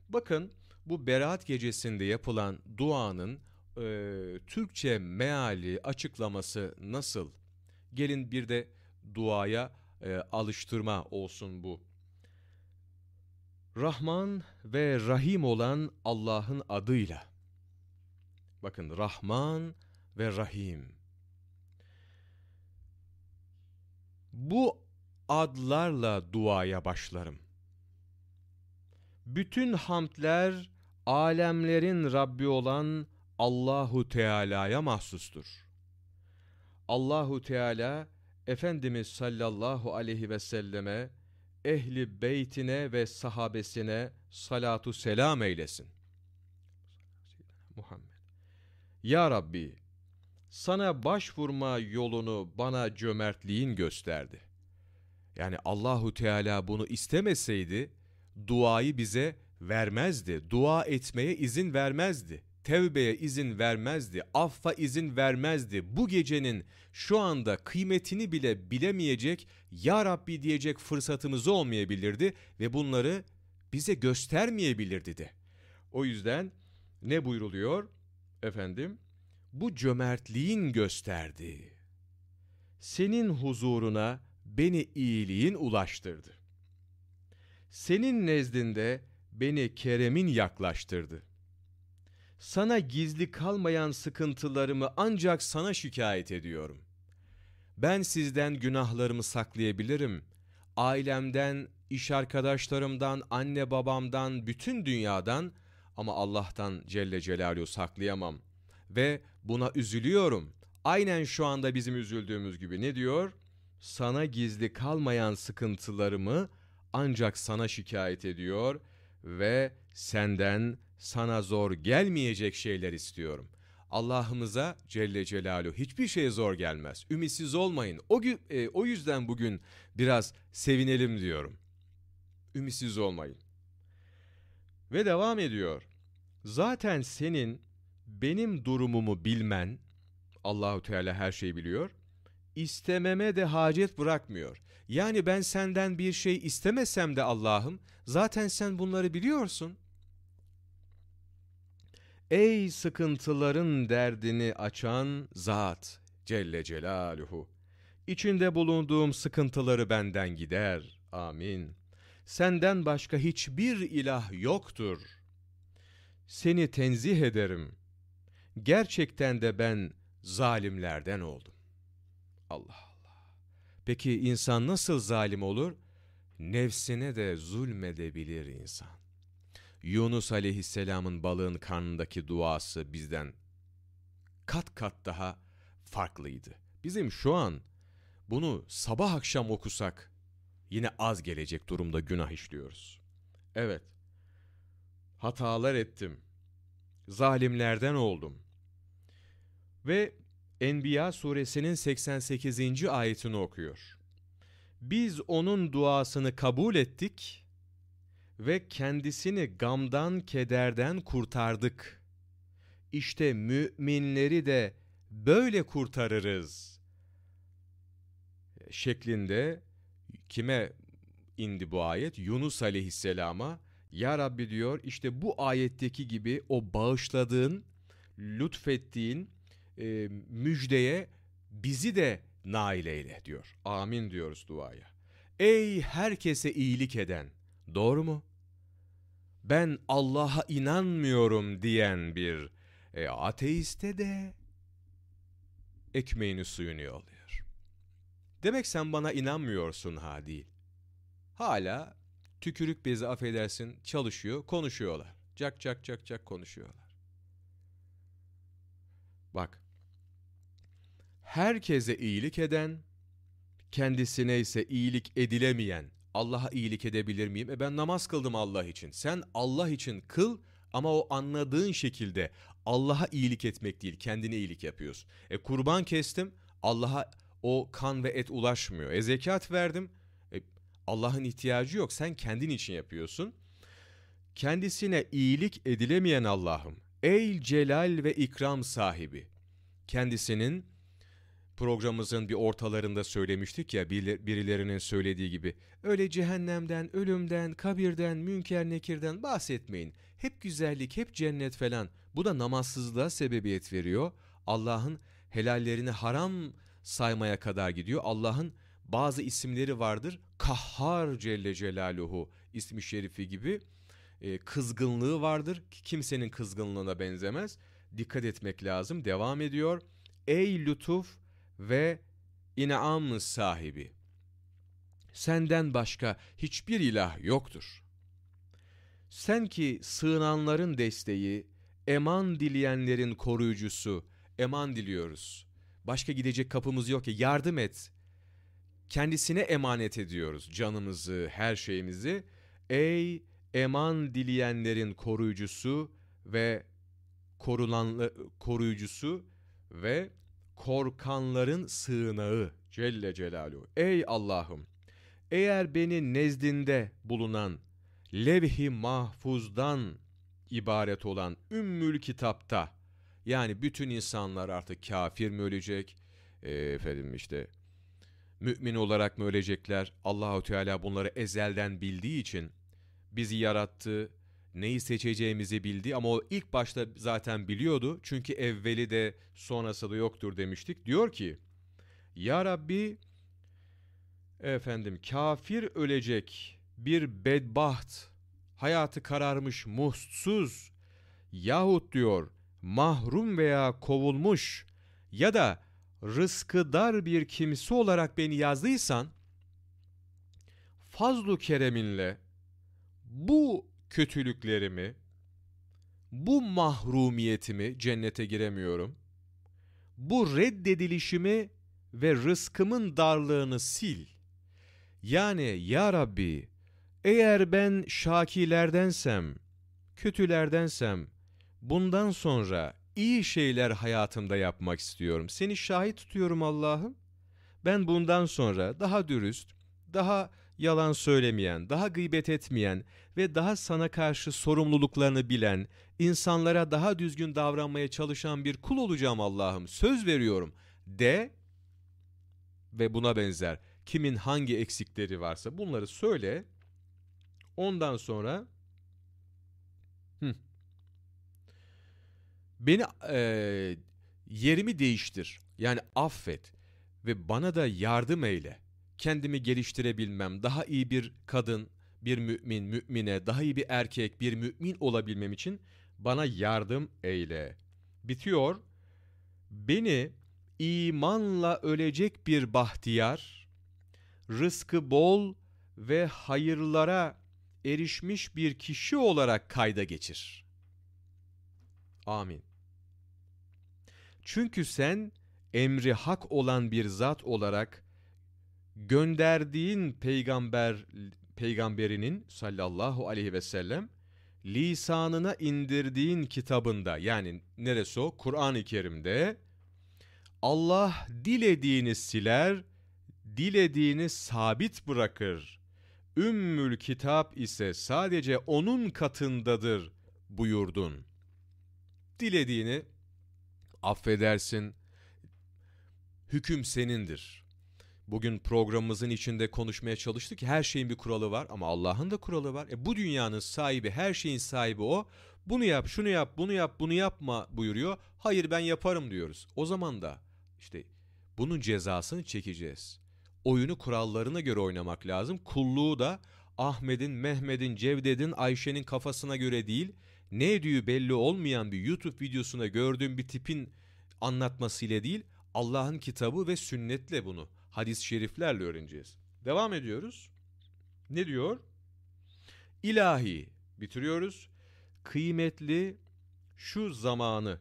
Bakın bu Berat gecesinde yapılan duanın e, Türkçe meali, açıklaması nasıl? Gelin bir de duaya e, alıştırma olsun bu. Rahman ve Rahim olan Allah'ın adıyla. Bakın Rahman ve Rahim. Bu adlarla duaya başlarım. Bütün hamdler alemlerin Rabbi olan Allahu Teala'ya mahsustur. Allahu Teala Efendimiz sallallahu aleyhi ve selleme, ehli beytine ve sahabesine salatu selam eylesin. Muhammed. Ya Rabbi, sana başvurma yolunu bana cömertliğin gösterdi. Yani Allahu Teala bunu istemeseydi duayı bize vermezdi. Dua etmeye izin vermezdi. Tevbeye izin vermezdi. Affa izin vermezdi. Bu gecenin şu anda kıymetini bile bilemeyecek, Ya Rabbi diyecek fırsatımız olmayabilirdi ve bunları bize göstermeyebilirdi de. O yüzden ne buyruluyor? Efendim, bu cömertliğin gösterdi. Senin huzuruna beni iyiliğin ulaştırdı. Senin nezdinde beni keremin yaklaştırdı. Sana gizli kalmayan sıkıntılarımı ancak sana şikayet ediyorum. Ben sizden günahlarımı saklayabilirim. Ailemden, iş arkadaşlarımdan, anne babamdan, bütün dünyadan ama Allah'tan Celle Celaluhu saklayamam. Ve buna üzülüyorum. Aynen şu anda bizim üzüldüğümüz gibi ne diyor? Sana gizli kalmayan sıkıntılarımı ancak sana şikayet ediyor ve senden sana zor gelmeyecek şeyler istiyorum. Allah'ımıza Celle Celaluhu hiçbir şey zor gelmez. Ümitsiz olmayın. O, e, o yüzden bugün biraz sevinelim diyorum. Ümitsiz olmayın. Ve devam ediyor. Zaten senin benim durumumu bilmen, Allahu Teala her şeyi biliyor, istememe de hacet bırakmıyor. Yani ben senden bir şey istemesem de Allah'ım, zaten sen bunları biliyorsun. Ey sıkıntıların derdini açan zat Celle Celaluhu. İçinde bulunduğum sıkıntıları benden gider. Amin. Senden başka hiçbir ilah yoktur. Seni tenzih ederim. Gerçekten de ben zalimlerden oldum. Allah Allah. Peki insan nasıl zalim olur? Nefsine de zulmedebilir insan. Yunus aleyhisselamın balığın karnındaki duası bizden kat kat daha farklıydı. Bizim şu an bunu sabah akşam okusak yine az gelecek durumda günah işliyoruz. Evet, hatalar ettim, zalimlerden oldum. Ve Enbiya suresinin 88. ayetini okuyor. Biz onun duasını kabul ettik ve kendisini gamdan, kederden kurtardık. İşte müminleri de böyle kurtarırız şeklinde kime indi bu ayet? Yunus aleyhisselama Ya Rabbi diyor işte bu ayetteki gibi o bağışladığın, lütfettiğin e, müjdeye bizi de nail eyle diyor. Amin diyoruz duaya. Ey herkese iyilik eden, doğru mu? Ben Allah'a inanmıyorum diyen bir e, ateiste de ekmeğini suyunu yolluyor. Demek sen bana inanmıyorsun ha değil. Hala tükürük bezi affedersin çalışıyor, konuşuyorlar. Cak cak cak cak konuşuyorlar. Bak, herkese iyilik eden, kendisine ise iyilik edilemeyen, Allah'a iyilik edebilir miyim? E ben namaz kıldım Allah için. Sen Allah için kıl ama o anladığın şekilde Allah'a iyilik etmek değil, kendine iyilik yapıyorsun. E kurban kestim, Allah'a o kan ve et ulaşmıyor. E zekat verdim, e, Allah'ın ihtiyacı yok. Sen kendin için yapıyorsun. Kendisine iyilik edilemeyen Allah'ım, ey celal ve ikram sahibi, kendisinin programımızın bir ortalarında söylemiştik ya birilerinin söylediği gibi öyle cehennemden, ölümden, kabirden, münker nekirden bahsetmeyin. Hep güzellik, hep cennet falan. Bu da namazsızlığa sebebiyet veriyor. Allah'ın helallerini haram saymaya kadar gidiyor. Allah'ın bazı isimleri vardır. Kahhar Celle Celaluhu ismi şerifi gibi e, kızgınlığı vardır. Kimsenin kızgınlığına benzemez. Dikkat etmek lazım. Devam ediyor. Ey lütuf ve inam sahibi. Senden başka hiçbir ilah yoktur. Sen ki sığınanların desteği, eman dileyenlerin koruyucusu, eman diliyoruz. Başka gidecek kapımız yok ki yardım et. Kendisine emanet ediyoruz canımızı, her şeyimizi. Ey eman dileyenlerin koruyucusu ve korunan koruyucusu ve korkanların sığınağı Celle Celaluhu. Ey Allah'ım! Eğer beni nezdinde bulunan levh-i mahfuzdan ibaret olan ümmül kitapta yani bütün insanlar artık kafir mi ölecek? E, efendim işte mümin olarak mı ölecekler? Allahu Teala bunları ezelden bildiği için bizi yarattı, neyi seçeceğimizi bildi ama o ilk başta zaten biliyordu. Çünkü evveli de sonrası da yoktur demiştik. Diyor ki, Ya Rabbi, efendim kafir ölecek bir bedbaht, hayatı kararmış muhtsuz yahut diyor mahrum veya kovulmuş ya da rızkı dar bir kimse olarak beni yazdıysan, fazlu kereminle bu kötülüklerimi, bu mahrumiyetimi cennete giremiyorum, bu reddedilişimi ve rızkımın darlığını sil. Yani ya Rabbi eğer ben şakilerdensem, kötülerdensem bundan sonra iyi şeyler hayatımda yapmak istiyorum. Seni şahit tutuyorum Allah'ım. Ben bundan sonra daha dürüst, daha yalan söylemeyen, daha gıybet etmeyen ve daha sana karşı sorumluluklarını bilen, insanlara daha düzgün davranmaya çalışan bir kul olacağım Allah'ım. Söz veriyorum. De ve buna benzer kimin hangi eksikleri varsa bunları söyle. Ondan sonra hı, beni e, yerimi değiştir. Yani affet ve bana da yardım eyle kendimi geliştirebilmem, daha iyi bir kadın, bir mümin, mümine, daha iyi bir erkek, bir mümin olabilmem için bana yardım eyle. Bitiyor. Beni imanla ölecek bir bahtiyar, rızkı bol ve hayırlara erişmiş bir kişi olarak kayda geçir. Amin. Çünkü sen emri hak olan bir zat olarak gönderdiğin peygamber peygamberinin sallallahu aleyhi ve sellem lisanına indirdiğin kitabında yani neresi o? Kur'an-ı Kerim'de Allah dilediğini siler, dilediğini sabit bırakır. Ümmül kitap ise sadece onun katındadır buyurdun. Dilediğini affedersin, hüküm senindir. Bugün programımızın içinde konuşmaya çalıştık. Her şeyin bir kuralı var ama Allah'ın da kuralı var. E bu dünyanın sahibi, her şeyin sahibi o. Bunu yap, şunu yap, bunu yap, bunu yapma buyuruyor. Hayır ben yaparım diyoruz. O zaman da işte bunun cezasını çekeceğiz. Oyunu kurallarına göre oynamak lazım. Kulluğu da Ahmet'in, Mehmet'in, Cevdet'in, Ayşe'nin kafasına göre değil, ne ediyor belli olmayan bir YouTube videosuna gördüğüm bir tipin anlatmasıyla değil, Allah'ın kitabı ve sünnetle bunu, hadis-i şeriflerle öğreneceğiz. Devam ediyoruz. Ne diyor? İlahi bitiriyoruz. Kıymetli şu zamanı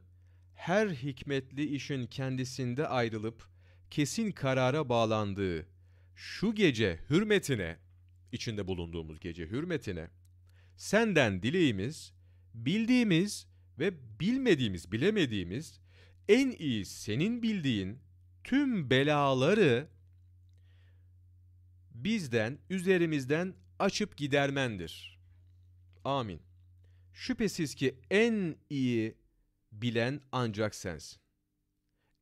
her hikmetli işin kendisinde ayrılıp kesin karara bağlandığı şu gece hürmetine içinde bulunduğumuz gece hürmetine senden dileğimiz bildiğimiz ve bilmediğimiz bilemediğimiz en iyi senin bildiğin tüm belaları bizden üzerimizden açıp gidermendir. Amin. Şüphesiz ki en iyi bilen ancak sensin.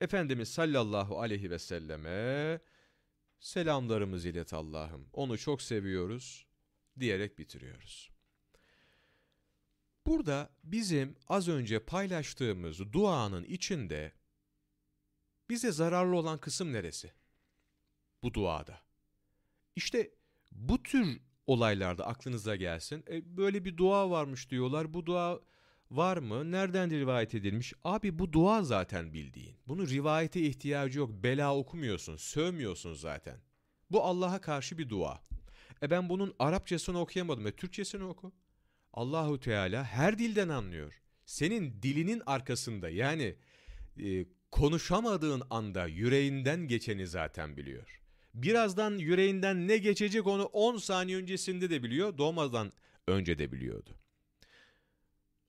Efendimiz sallallahu aleyhi ve selleme selamlarımızı ilet Allah'ım. Onu çok seviyoruz diyerek bitiriyoruz. Burada bizim az önce paylaştığımız duanın içinde bize zararlı olan kısım neresi? Bu duada. İşte bu tür olaylarda aklınıza gelsin. E, böyle bir dua varmış diyorlar. Bu dua var mı? Nereden rivayet edilmiş? Abi bu dua zaten bildiğin. Bunun rivayete ihtiyacı yok. Bela okumuyorsun, sövmüyorsun zaten. Bu Allah'a karşı bir dua. E ben bunun Arapçasını okuyamadım. E Türkçesini oku. Allahu Teala her dilden anlıyor. Senin dilinin arkasında yani e, konuşamadığın anda yüreğinden geçeni zaten biliyor. Birazdan yüreğinden ne geçecek onu 10 saniye öncesinde de biliyor, doğmadan önce de biliyordu.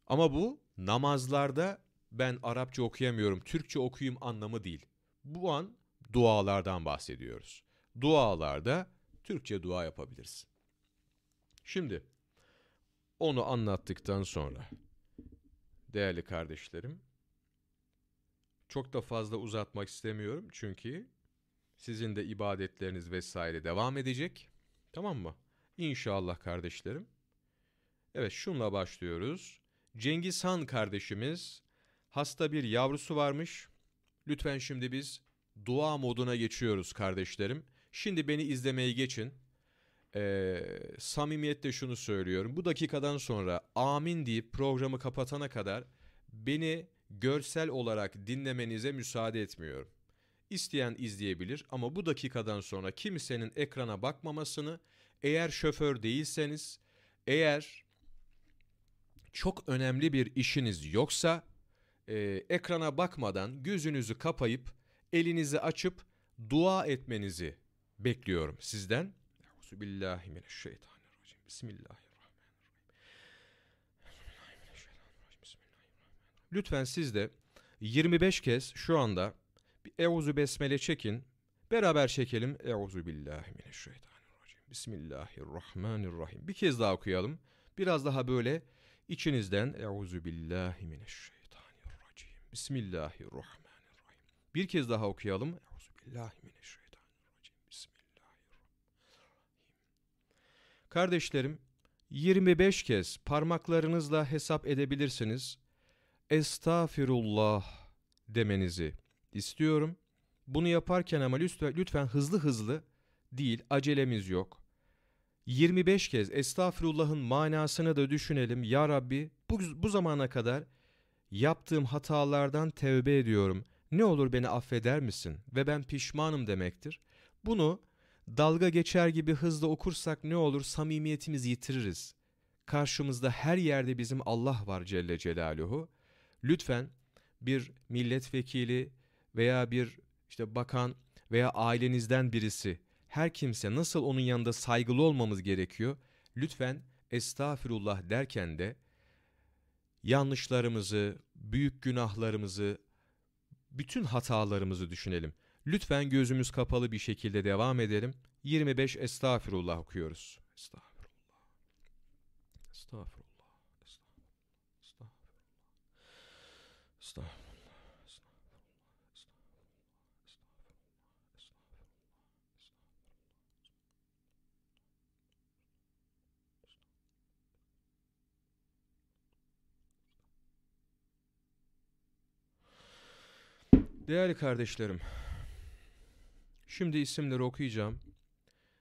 Ama bu namazlarda ben Arapça okuyamıyorum, Türkçe okuyayım anlamı değil. Bu an dualardan bahsediyoruz. Dualarda Türkçe dua yapabilirsin. Şimdi onu anlattıktan sonra değerli kardeşlerim çok da fazla uzatmak istemiyorum çünkü sizin de ibadetleriniz vesaire devam edecek. Tamam mı? İnşallah kardeşlerim. Evet şunla başlıyoruz. Cengiz Han kardeşimiz hasta bir yavrusu varmış. Lütfen şimdi biz dua moduna geçiyoruz kardeşlerim. Şimdi beni izlemeye geçin. Ee, samimiyetle şunu söylüyorum. Bu dakikadan sonra amin deyip programı kapatana kadar beni görsel olarak dinlemenize müsaade etmiyorum. İsteyen izleyebilir ama bu dakikadan sonra kimsenin ekrana bakmamasını, eğer şoför değilseniz, eğer çok önemli bir işiniz yoksa, e, ekrana bakmadan gözünüzü kapayıp, elinizi açıp dua etmenizi bekliyorum sizden. Euzubillahimineşşeytanirracim. Bismillahirrahmanirrahim. Lütfen siz de 25 kez şu anda bir Euzu Besmele çekin. Beraber çekelim. Euzu billahi mineşşeytanirracim. Bismillahirrahmanirrahim. Bir kez daha okuyalım. Biraz daha böyle içinizden Euzu billahi mineşşeytanirracim. Bismillahirrahmanirrahim. Bir kez daha okuyalım. Euzu billahi mineşşeytanirracim. Bismillahirrahmanirrahim. Kardeşlerim 25 kez parmaklarınızla hesap edebilirsiniz. Estağfirullah demenizi istiyorum. Bunu yaparken ama lütfen, lütfen hızlı hızlı değil, acelemiz yok. 25 kez estağfirullah'ın manasını da düşünelim. Ya Rabbi bu, bu zamana kadar yaptığım hatalardan tevbe ediyorum. Ne olur beni affeder misin? Ve ben pişmanım demektir. Bunu dalga geçer gibi hızlı okursak ne olur samimiyetimizi yitiririz. Karşımızda her yerde bizim Allah var Celle Celaluhu. Lütfen bir milletvekili veya bir işte bakan veya ailenizden birisi her kimse nasıl onun yanında saygılı olmamız gerekiyor? Lütfen estağfirullah derken de yanlışlarımızı, büyük günahlarımızı, bütün hatalarımızı düşünelim. Lütfen gözümüz kapalı bir şekilde devam edelim. 25 estağfirullah okuyoruz. Estağfirullah. Estağfirullah. Estağfirullah. Estağfirullah. Estağfirullah. Değerli kardeşlerim, şimdi isimleri okuyacağım.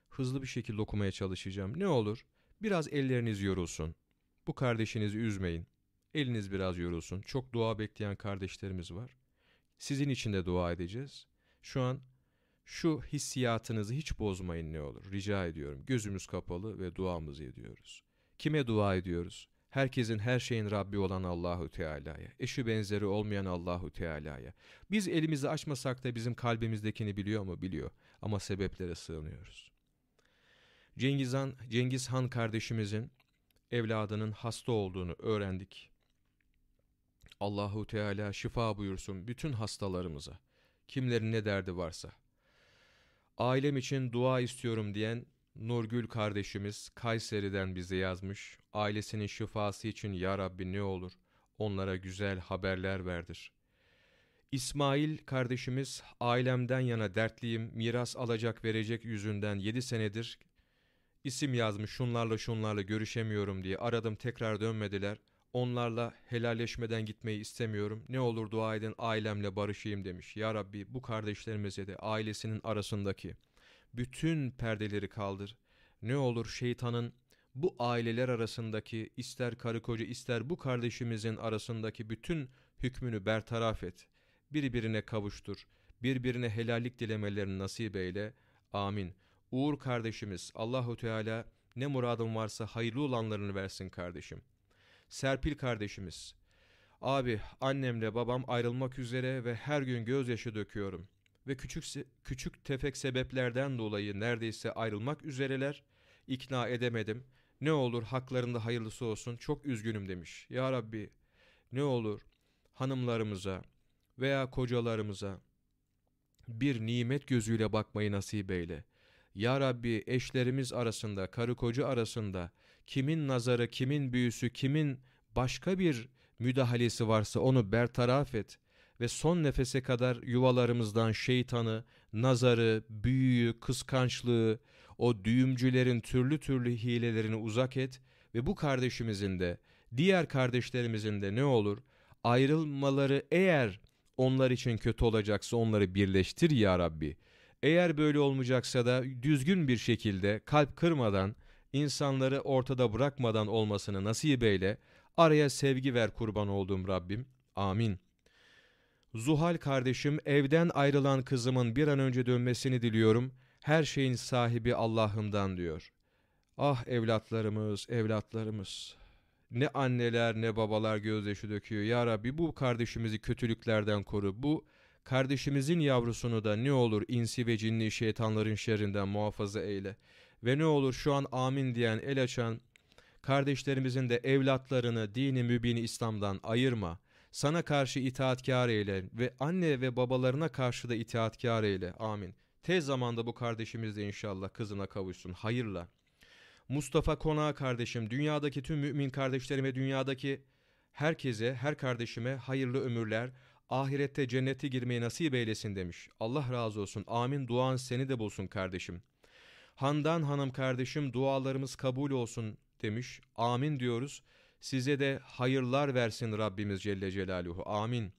Hızlı bir şekilde okumaya çalışacağım. Ne olur biraz elleriniz yorulsun. Bu kardeşinizi üzmeyin. Eliniz biraz yorulsun. Çok dua bekleyen kardeşlerimiz var. Sizin için de dua edeceğiz. Şu an şu hissiyatınızı hiç bozmayın ne olur. Rica ediyorum. Gözümüz kapalı ve duamızı ediyoruz. Kime dua ediyoruz? Herkesin her şeyin Rabbi olan Allahu Teala'ya, eşi benzeri olmayan Allahu Teala'ya. Biz elimizi açmasak da bizim kalbimizdekini biliyor mu? Biliyor. Ama sebeplere sığınıyoruz. Cengiz Han, Cengiz Han kardeşimizin evladının hasta olduğunu öğrendik. Allahu Teala şifa buyursun bütün hastalarımıza. Kimlerin ne derdi varsa. Ailem için dua istiyorum diyen Nurgül kardeşimiz Kayseri'den bize yazmış. Ailesinin şifası için ya Rabbi ne olur onlara güzel haberler verdir. İsmail kardeşimiz ailemden yana dertliyim miras alacak verecek yüzünden 7 senedir isim yazmış şunlarla şunlarla görüşemiyorum diye aradım tekrar dönmediler. Onlarla helalleşmeden gitmeyi istemiyorum. Ne olur dua edin ailemle barışayım demiş. Ya Rabbi bu kardeşlerimize de ailesinin arasındaki bütün perdeleri kaldır. Ne olur şeytanın bu aileler arasındaki ister karı koca ister bu kardeşimizin arasındaki bütün hükmünü bertaraf et. Birbirine kavuştur. Birbirine helallik dilemelerini nasip eyle. Amin. Uğur kardeşimiz Allahu Teala ne muradın varsa hayırlı olanlarını versin kardeşim. Serpil kardeşimiz. Abi annemle babam ayrılmak üzere ve her gün gözyaşı döküyorum. Ve küçük, küçük tefek sebeplerden dolayı neredeyse ayrılmak üzereler. İkna edemedim. Ne olur haklarında hayırlısı olsun çok üzgünüm demiş. Ya Rabbi ne olur hanımlarımıza veya kocalarımıza bir nimet gözüyle bakmayı nasip eyle. Ya Rabbi eşlerimiz arasında, karı koca arasında kimin nazarı, kimin büyüsü, kimin başka bir müdahalesi varsa onu bertaraf et ve son nefese kadar yuvalarımızdan şeytanı, nazarı, büyüyü, kıskançlığı, o düğümcülerin türlü türlü hilelerini uzak et ve bu kardeşimizin de, diğer kardeşlerimizin de ne olur ayrılmaları eğer onlar için kötü olacaksa onları birleştir ya Rabbi. Eğer böyle olmayacaksa da düzgün bir şekilde kalp kırmadan, insanları ortada bırakmadan olmasını nasip eyle. Araya sevgi ver kurban olduğum Rabbim. Amin. Zuhal kardeşim evden ayrılan kızımın bir an önce dönmesini diliyorum. Her şeyin sahibi Allah'ımdan diyor. Ah evlatlarımız, evlatlarımız. Ne anneler ne babalar gözyaşı döküyor. Ya Rabbi bu kardeşimizi kötülüklerden koru. Bu kardeşimizin yavrusunu da ne olur insi ve cinli şeytanların şerrinden muhafaza eyle. Ve ne olur şu an amin diyen el açan kardeşlerimizin de evlatlarını dini mübini İslam'dan ayırma. Sana karşı itaatkar eyle ve anne ve babalarına karşı da itaatkar eyle. Amin. Tez zamanda bu kardeşimiz de inşallah kızına kavuşsun. Hayırla. Mustafa Konağı kardeşim, dünyadaki tüm mümin kardeşlerime, dünyadaki herkese, her kardeşime hayırlı ömürler, ahirette cennete girmeyi nasip eylesin demiş. Allah razı olsun. Amin. Duan seni de bulsun kardeşim. Handan Hanım kardeşim dualarımız kabul olsun demiş. Amin diyoruz. Size de hayırlar versin Rabbimiz Celle Celaluhu. Amin.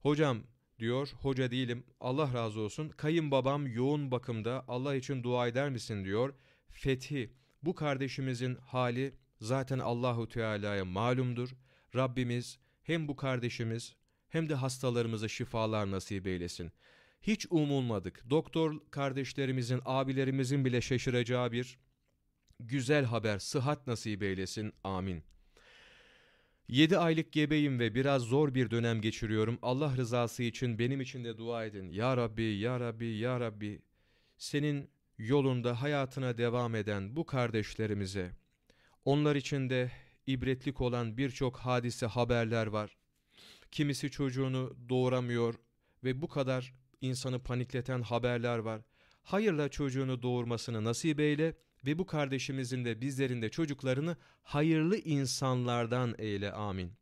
Hocam diyor, hoca değilim. Allah razı olsun. Kayınbabam yoğun bakımda Allah için dua eder misin diyor. Fethi. Bu kardeşimizin hali zaten Allahu Teala'ya malumdur. Rabbimiz hem bu kardeşimiz hem de hastalarımıza şifalar nasip eylesin. Hiç umulmadık. Doktor kardeşlerimizin, abilerimizin bile şaşıracağı bir güzel haber, sıhhat nasip eylesin. Amin. 7 aylık gebeyim ve biraz zor bir dönem geçiriyorum. Allah rızası için benim için de dua edin. Ya Rabbi, Ya Rabbi, Ya Rabbi. Senin yolunda hayatına devam eden bu kardeşlerimize, onlar için de ibretlik olan birçok hadise haberler var. Kimisi çocuğunu doğuramıyor ve bu kadar insanı panikleten haberler var. Hayırla çocuğunu doğurmasını nasip eyle ve bu kardeşimizin de bizlerin de çocuklarını hayırlı insanlardan eyle amin.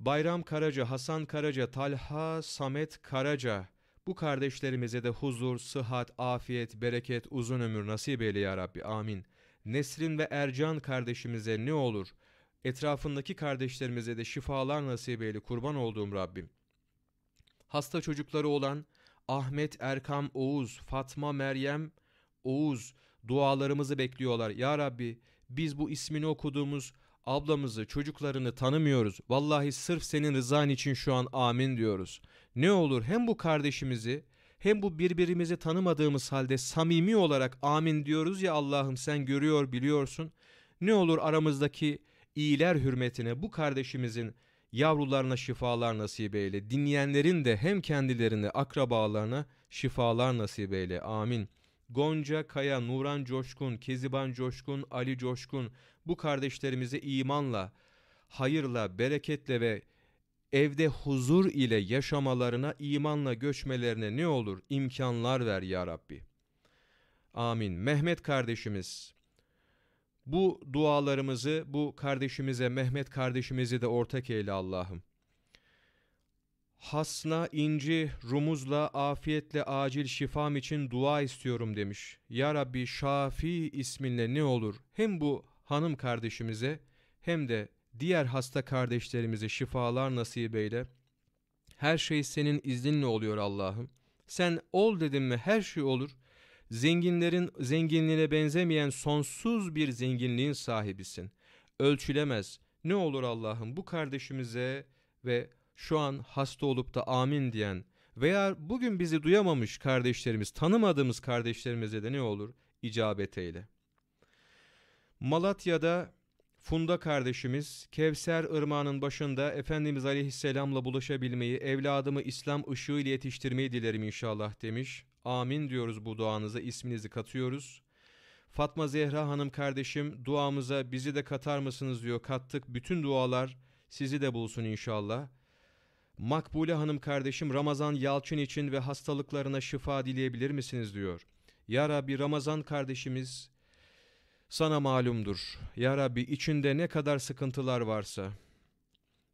Bayram Karaca, Hasan Karaca, Talha Samet Karaca bu kardeşlerimize de huzur, sıhhat, afiyet, bereket, uzun ömür nasip eyle ya Rabbi amin. Nesrin ve Ercan kardeşimize ne olur etrafındaki kardeşlerimize de şifalar nasip eyle kurban olduğum Rabbim. hasta çocukları olan Ahmet, Erkam, Oğuz, Fatma, Meryem, Oğuz dualarımızı bekliyorlar. Ya Rabbi biz bu ismini okuduğumuz ablamızı, çocuklarını tanımıyoruz. Vallahi sırf senin rızan için şu an amin diyoruz. Ne olur hem bu kardeşimizi hem bu birbirimizi tanımadığımız halde samimi olarak amin diyoruz ya Allah'ım sen görüyor biliyorsun. Ne olur aramızdaki iyiler hürmetine bu kardeşimizin yavrularına şifalar nasip eyle. Dinleyenlerin de hem kendilerine akrabalarına şifalar nasip eyle. Amin. Gonca Kaya, Nuran Coşkun, Keziban Coşkun, Ali Coşkun bu kardeşlerimizi imanla, hayırla, bereketle ve evde huzur ile yaşamalarına, imanla göçmelerine ne olur imkanlar ver ya Rabbi. Amin. Mehmet kardeşimiz, bu dualarımızı bu kardeşimize, Mehmet kardeşimizi de ortak eyle Allah'ım. Hasna, inci, rumuzla, afiyetle acil şifam için dua istiyorum demiş. Ya Rabbi Şafi isminle ne olur hem bu hanım kardeşimize hem de diğer hasta kardeşlerimize şifalar nasip eyle. Her şey senin izninle oluyor Allah'ım. Sen ol dedin mi her şey olur. Zenginlerin zenginliğine benzemeyen sonsuz bir zenginliğin sahibisin. Ölçülemez. Ne olur Allah'ım bu kardeşimize ve şu an hasta olup da amin diyen veya bugün bizi duyamamış kardeşlerimiz, tanımadığımız kardeşlerimize de ne olur? icabet eyle. Malatya'da Funda kardeşimiz Kevser ırmağının başında Efendimiz Aleyhisselam'la buluşabilmeyi, evladımı İslam ışığı ile yetiştirmeyi dilerim inşallah demiş. Amin diyoruz bu duanıza, isminizi katıyoruz. Fatma Zehra Hanım kardeşim duamıza bizi de katar mısınız diyor. Kattık bütün dualar sizi de bulsun inşallah. Makbule Hanım kardeşim Ramazan Yalçın için ve hastalıklarına şifa dileyebilir misiniz diyor. Ya Rabbi Ramazan kardeşimiz sana malumdur. Ya Rabbi içinde ne kadar sıkıntılar varsa,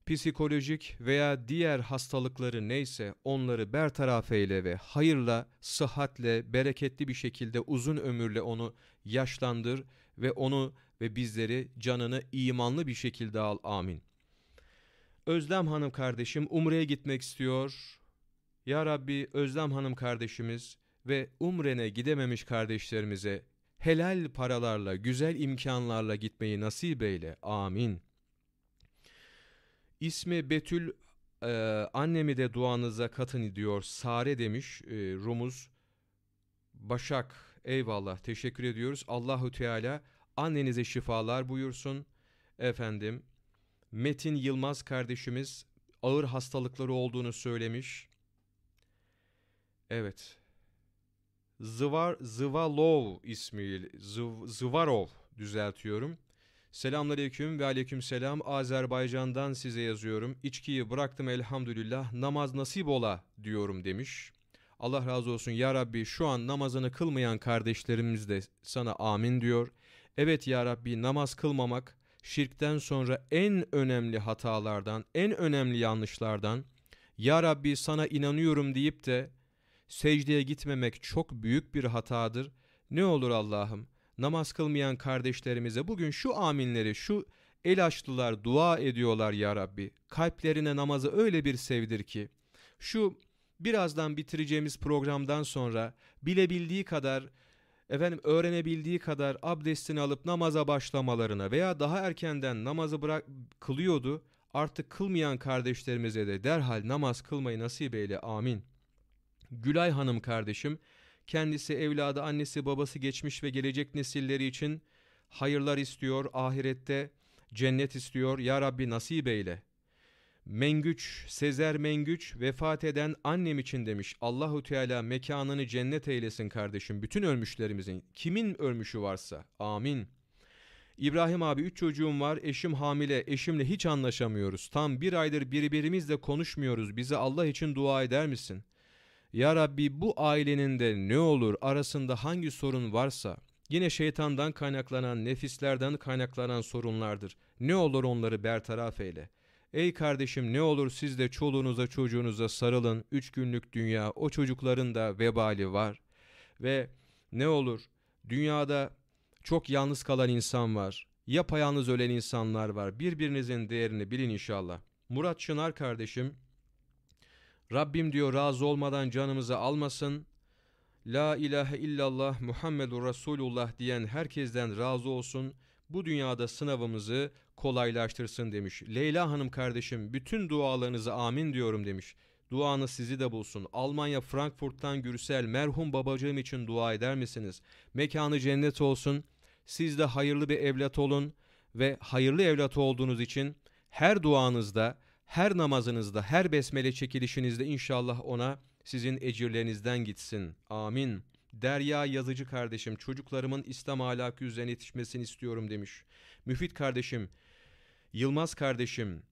psikolojik veya diğer hastalıkları neyse onları bertaraf eyle ve hayırla, sıhhatle, bereketli bir şekilde uzun ömürle onu yaşlandır ve onu ve bizleri canını imanlı bir şekilde al. Amin. Özlem Hanım kardeşim Umre'ye gitmek istiyor. Ya Rabbi Özlem Hanım kardeşimiz ve Umre'ne gidememiş kardeşlerimize helal paralarla, güzel imkanlarla gitmeyi nasip eyle. Amin. İsmi Betül e, annemi de duanıza katın diyor. Sare demiş e, Rumuz. Başak eyvallah teşekkür ediyoruz. Allahu Teala annenize şifalar buyursun. Efendim Metin Yılmaz kardeşimiz ağır hastalıkları olduğunu söylemiş. Evet. Zıvar, Zıvalov ismi, Zıv, Zıvarov düzeltiyorum. Selamünaleyküm ve aleyküm selam. Azerbaycan'dan size yazıyorum. İçkiyi bıraktım elhamdülillah. Namaz nasip ola diyorum demiş. Allah razı olsun ya Rabbi şu an namazını kılmayan kardeşlerimiz de sana amin diyor. Evet ya Rabbi namaz kılmamak şirkten sonra en önemli hatalardan, en önemli yanlışlardan. Ya Rabbi sana inanıyorum deyip de secdeye gitmemek çok büyük bir hatadır. Ne olur Allah'ım namaz kılmayan kardeşlerimize bugün şu aminleri, şu el açtılar, dua ediyorlar ya Rabbi. Kalplerine namazı öyle bir sevdir ki şu birazdan bitireceğimiz programdan sonra bilebildiği kadar efendim öğrenebildiği kadar abdestini alıp namaza başlamalarına veya daha erkenden namazı bırak kılıyordu. Artık kılmayan kardeşlerimize de derhal namaz kılmayı nasip eyle. Amin. Gülay Hanım kardeşim, kendisi evladı, annesi, babası geçmiş ve gelecek nesilleri için hayırlar istiyor, ahirette cennet istiyor. Ya Rabbi nasip eyle. Mengüç, Sezer Mengüç vefat eden annem için demiş. Allahu Teala mekanını cennet eylesin kardeşim. Bütün ölmüşlerimizin kimin ölmüşü varsa. Amin. İbrahim abi üç çocuğum var, eşim hamile, eşimle hiç anlaşamıyoruz. Tam bir aydır birbirimizle konuşmuyoruz. Bize Allah için dua eder misin? Ya Rabbi bu ailenin de ne olur arasında hangi sorun varsa yine şeytandan kaynaklanan, nefislerden kaynaklanan sorunlardır. Ne olur onları bertaraf eyle. Ey kardeşim ne olur siz de çoluğunuza çocuğunuza sarılın. Üç günlük dünya o çocukların da vebali var. Ve ne olur dünyada çok yalnız kalan insan var. Yapayalnız ölen insanlar var. Birbirinizin değerini bilin inşallah. Murat Çınar kardeşim Rabbim diyor razı olmadan canımızı almasın. La ilahe illallah Muhammedur Resulullah diyen herkesten razı olsun. Bu dünyada sınavımızı kolaylaştırsın demiş. Leyla Hanım kardeşim bütün dualarınızı amin diyorum demiş. Duanız sizi de bulsun. Almanya Frankfurt'tan Gürsel merhum babacığım için dua eder misiniz? Mekanı cennet olsun. Siz de hayırlı bir evlat olun ve hayırlı evlat olduğunuz için her duanızda, her namazınızda, her besmele çekilişinizde inşallah ona sizin ecirlerinizden gitsin. Amin. Derya yazıcı kardeşim çocuklarımın İslam ahlakı üzerine yetişmesini istiyorum demiş. Müfit kardeşim, Yılmaz kardeşim,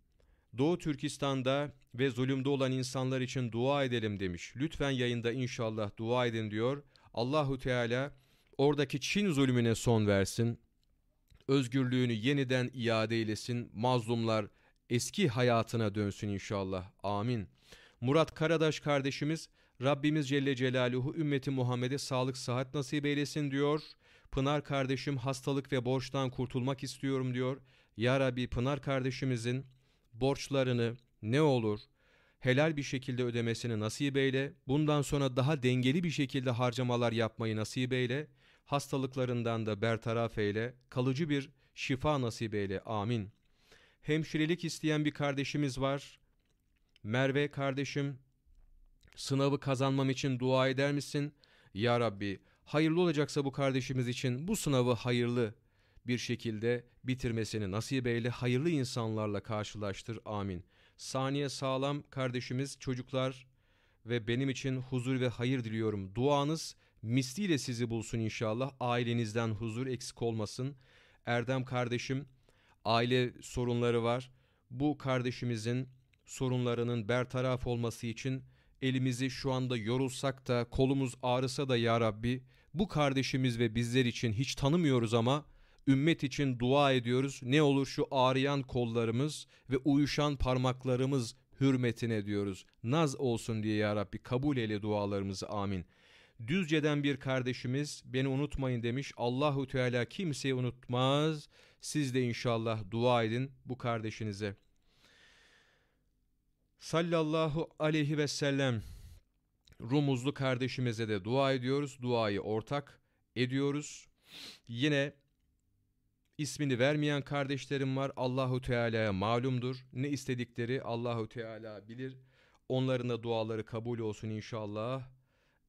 Doğu Türkistan'da ve zulümde olan insanlar için dua edelim demiş. Lütfen yayında inşallah dua edin diyor. Allahu Teala oradaki Çin zulmüne son versin. Özgürlüğünü yeniden iade eylesin. Mazlumlar eski hayatına dönsün inşallah. Amin. Murat Karadaş kardeşimiz Rabbimiz Celle Celaluhu ümmeti Muhammed'e sağlık sıhhat nasip eylesin diyor. Pınar kardeşim hastalık ve borçtan kurtulmak istiyorum diyor. Ya Rabbi Pınar kardeşimizin borçlarını ne olur helal bir şekilde ödemesini nasip eyle. Bundan sonra daha dengeli bir şekilde harcamalar yapmayı nasip eyle. Hastalıklarından da bertaraf eyle. Kalıcı bir şifa nasip eyle. Amin. Hemşirelik isteyen bir kardeşimiz var. Merve kardeşim sınavı kazanmam için dua eder misin? Ya Rabbi hayırlı olacaksa bu kardeşimiz için bu sınavı hayırlı bir şekilde bitirmesini nasip eyle, hayırlı insanlarla karşılaştır. Amin. Saniye Sağlam kardeşimiz, çocuklar ve benim için huzur ve hayır diliyorum. Duanız misliyle sizi bulsun inşallah. Ailenizden huzur eksik olmasın. Erdem kardeşim, aile sorunları var. Bu kardeşimizin sorunlarının bertaraf olması için elimizi şu anda yorulsak da kolumuz ağrısa da ya Rabbi bu kardeşimiz ve bizler için hiç tanımıyoruz ama ümmet için dua ediyoruz. Ne olur şu ağrıyan kollarımız ve uyuşan parmaklarımız hürmetine diyoruz. Naz olsun diye ya Rabbi kabul eyle dualarımızı amin. Düzce'den bir kardeşimiz beni unutmayın demiş. Allahu Teala kimseyi unutmaz. Siz de inşallah dua edin bu kardeşinize. Sallallahu aleyhi ve sellem Rumuzlu kardeşimize de dua ediyoruz. Duayı ortak ediyoruz. Yine ismini vermeyen kardeşlerim var. Allahu Teala'ya malumdur. Ne istedikleri Allahu Teala bilir. Onların da duaları kabul olsun inşallah.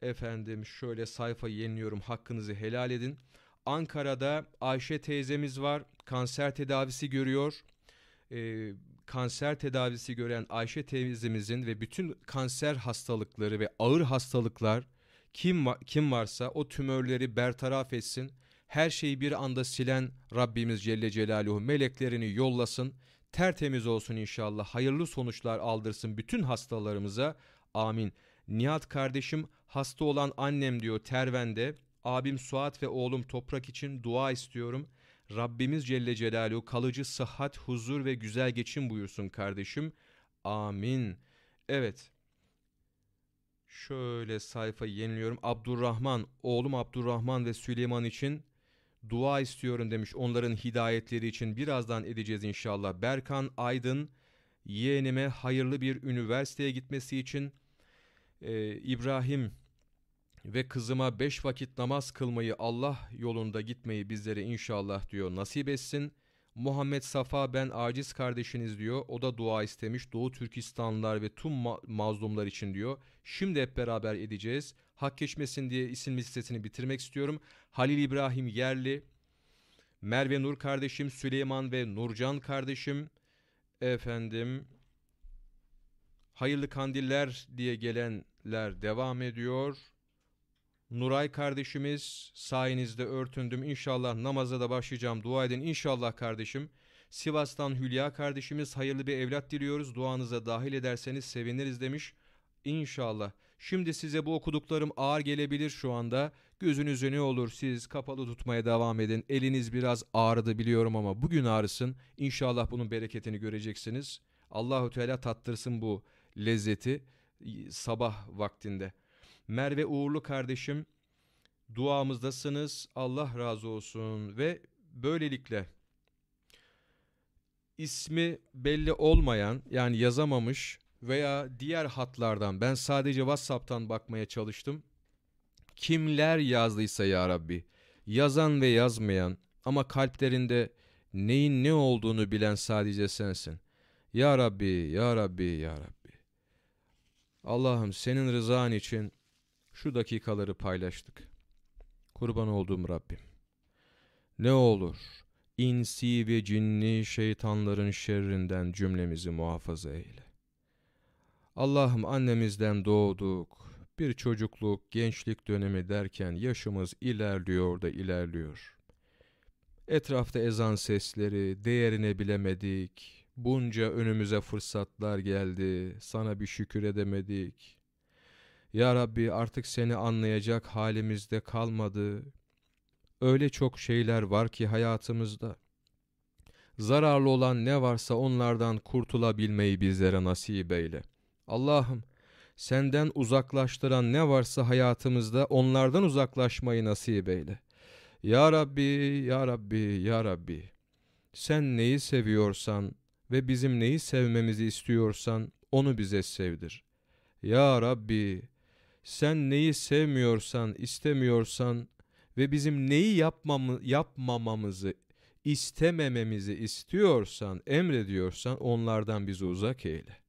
Efendim şöyle sayfa yeniliyorum. Hakkınızı helal edin. Ankara'da Ayşe teyzemiz var. Kanser tedavisi görüyor. Ee, kanser tedavisi gören Ayşe teyzemizin ve bütün kanser hastalıkları ve ağır hastalıklar kim kim varsa o tümörleri bertaraf etsin her şeyi bir anda silen Rabbimiz Celle Celaluhu meleklerini yollasın. Tertemiz olsun inşallah. Hayırlı sonuçlar aldırsın bütün hastalarımıza. Amin. Nihat kardeşim hasta olan annem diyor Terven'de. Abim Suat ve oğlum Toprak için dua istiyorum. Rabbimiz Celle Celaluhu kalıcı sıhhat, huzur ve güzel geçim buyursun kardeşim. Amin. Evet. Şöyle sayfa yeniliyorum. Abdurrahman, oğlum Abdurrahman ve Süleyman için dua istiyorum demiş onların hidayetleri için birazdan edeceğiz inşallah. Berkan Aydın yeğenime hayırlı bir üniversiteye gitmesi için e, İbrahim ve kızıma beş vakit namaz kılmayı Allah yolunda gitmeyi bizlere inşallah diyor nasip etsin. Muhammed Safa ben aciz kardeşiniz diyor. O da dua istemiş Doğu Türkistanlılar ve tüm ma mazlumlar için diyor. Şimdi hep beraber edeceğiz. Hak geçmesin diye isim listesini bitirmek istiyorum. Halil İbrahim Yerli, Merve Nur kardeşim, Süleyman ve Nurcan kardeşim, efendim, hayırlı kandiller diye gelenler devam ediyor. Nuray kardeşimiz sayenizde örtündüm. İnşallah namaza da başlayacağım. Dua edin inşallah kardeşim. Sivas'tan Hülya kardeşimiz hayırlı bir evlat diliyoruz. Duanıza dahil ederseniz seviniriz demiş. İnşallah. Şimdi size bu okuduklarım ağır gelebilir şu anda. Gözünüzü ne olur siz kapalı tutmaya devam edin. Eliniz biraz ağrıdı biliyorum ama bugün ağrısın. İnşallah bunun bereketini göreceksiniz. Allahu Teala tattırsın bu lezzeti sabah vaktinde. Merve Uğurlu kardeşim duamızdasınız. Allah razı olsun ve böylelikle ismi belli olmayan yani yazamamış veya diğer hatlardan ben sadece WhatsApp'tan bakmaya çalıştım. Kimler yazdıysa ya Rabbi, yazan ve yazmayan ama kalplerinde neyin ne olduğunu bilen sadece sensin. Ya Rabbi, Ya Rabbi, Ya Rabbi. Allah'ım senin rızan için şu dakikaları paylaştık. Kurban olduğum Rabbim. Ne olur insi ve cinni şeytanların şerrinden cümlemizi muhafaza eyle. Allah'ım annemizden doğduk, bir çocukluk, gençlik dönemi derken yaşımız ilerliyor da ilerliyor. Etrafta ezan sesleri, değerini bilemedik. Bunca önümüze fırsatlar geldi, sana bir şükür edemedik. Ya Rabbi artık seni anlayacak halimizde kalmadı. Öyle çok şeyler var ki hayatımızda. Zararlı olan ne varsa onlardan kurtulabilmeyi bizlere nasip eyle. Allah'ım senden uzaklaştıran ne varsa hayatımızda onlardan uzaklaşmayı nasip eyle. Ya Rabbi, Ya Rabbi, Ya Rabbi. Sen neyi seviyorsan ve bizim neyi sevmemizi istiyorsan onu bize sevdir. Ya Rabbi, sen neyi sevmiyorsan, istemiyorsan ve bizim neyi yapmamı, yapmamamızı, istemememizi istiyorsan, emrediyorsan onlardan bizi uzak eyle.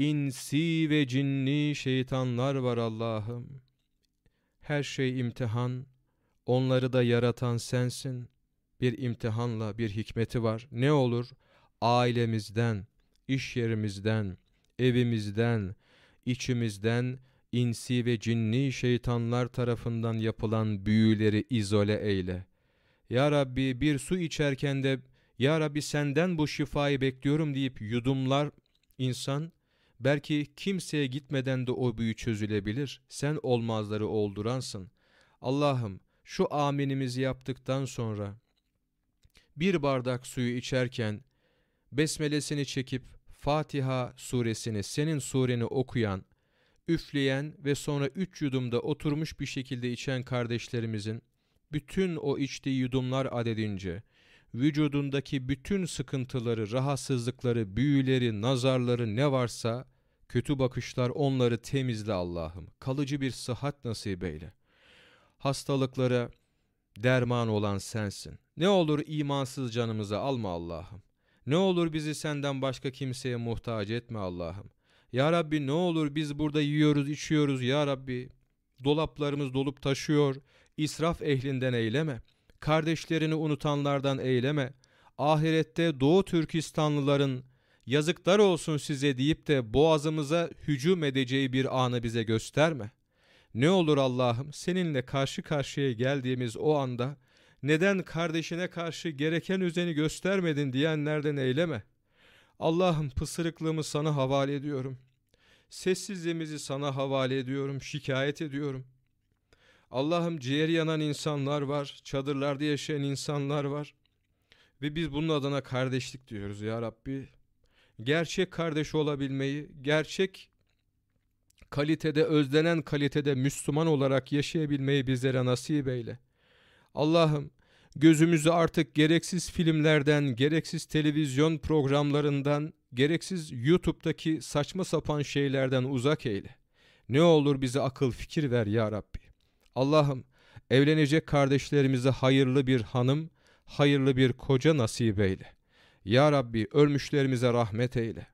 İnsi ve cinni şeytanlar var Allah'ım. Her şey imtihan, onları da yaratan sensin. Bir imtihanla bir hikmeti var. Ne olur? Ailemizden, iş yerimizden, evimizden, içimizden insi ve cinni şeytanlar tarafından yapılan büyüleri izole eyle. Ya Rabbi bir su içerken de Ya Rabbi senden bu şifayı bekliyorum deyip yudumlar insan belki kimseye gitmeden de o büyü çözülebilir. Sen olmazları olduransın. Allah'ım şu aminimizi yaptıktan sonra bir bardak suyu içerken besmelesini çekip Fatiha suresini senin sureni okuyan üfleyen ve sonra üç yudumda oturmuş bir şekilde içen kardeşlerimizin bütün o içtiği yudumlar adedince vücudundaki bütün sıkıntıları, rahatsızlıkları, büyüleri, nazarları ne varsa kötü bakışlar onları temizle Allah'ım. Kalıcı bir sıhhat nasip eyle. Hastalıklara derman olan sensin. Ne olur imansız canımızı alma Allah'ım. Ne olur bizi senden başka kimseye muhtaç etme Allah'ım. Ya Rabbi ne olur biz burada yiyoruz içiyoruz ya Rabbi. Dolaplarımız dolup taşıyor. İsraf ehlinden eyleme. Kardeşlerini unutanlardan eyleme. Ahirette Doğu Türkistanlıların yazıklar olsun size deyip de boğazımıza hücum edeceği bir anı bize gösterme. Ne olur Allah'ım seninle karşı karşıya geldiğimiz o anda neden kardeşine karşı gereken özeni göstermedin diyenlerden eyleme. Allah'ım pısırıklığımı sana havale ediyorum. Sessizliğimizi sana havale ediyorum, şikayet ediyorum. Allah'ım ciğeri yanan insanlar var, çadırlarda yaşayan insanlar var. Ve biz bunun adına kardeşlik diyoruz ya Rabbi. Gerçek kardeş olabilmeyi, gerçek kalitede, özlenen kalitede Müslüman olarak yaşayabilmeyi bizlere nasip eyle. Allah'ım Gözümüzü artık gereksiz filmlerden, gereksiz televizyon programlarından, gereksiz YouTube'daki saçma sapan şeylerden uzak eyle. Ne olur bize akıl fikir ver ya Rabbi. Allah'ım evlenecek kardeşlerimize hayırlı bir hanım, hayırlı bir koca nasip eyle. Ya Rabbi ölmüşlerimize rahmet eyle.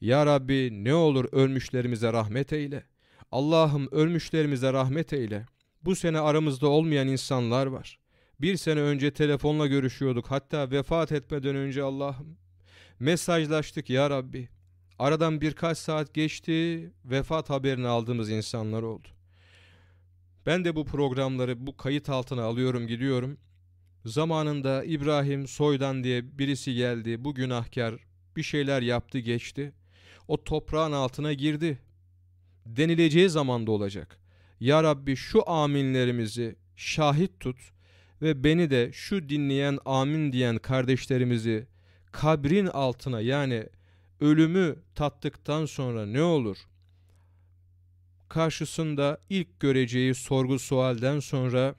Ya Rabbi ne olur ölmüşlerimize rahmet eyle. Allah'ım ölmüşlerimize rahmet eyle. Bu sene aramızda olmayan insanlar var. Bir sene önce telefonla görüşüyorduk. Hatta vefat etmeden önce Allah'ım mesajlaştık ya Rabbi. Aradan birkaç saat geçti, vefat haberini aldığımız insanlar oldu. Ben de bu programları bu kayıt altına alıyorum gidiyorum. Zamanında İbrahim Soydan diye birisi geldi, bu günahkar bir şeyler yaptı geçti. O toprağın altına girdi. Denileceği zamanda olacak. Ya Rabbi şu aminlerimizi şahit tut ve beni de şu dinleyen amin diyen kardeşlerimizi kabrin altına yani ölümü tattıktan sonra ne olur? Karşısında ilk göreceği sorgu sualden sonra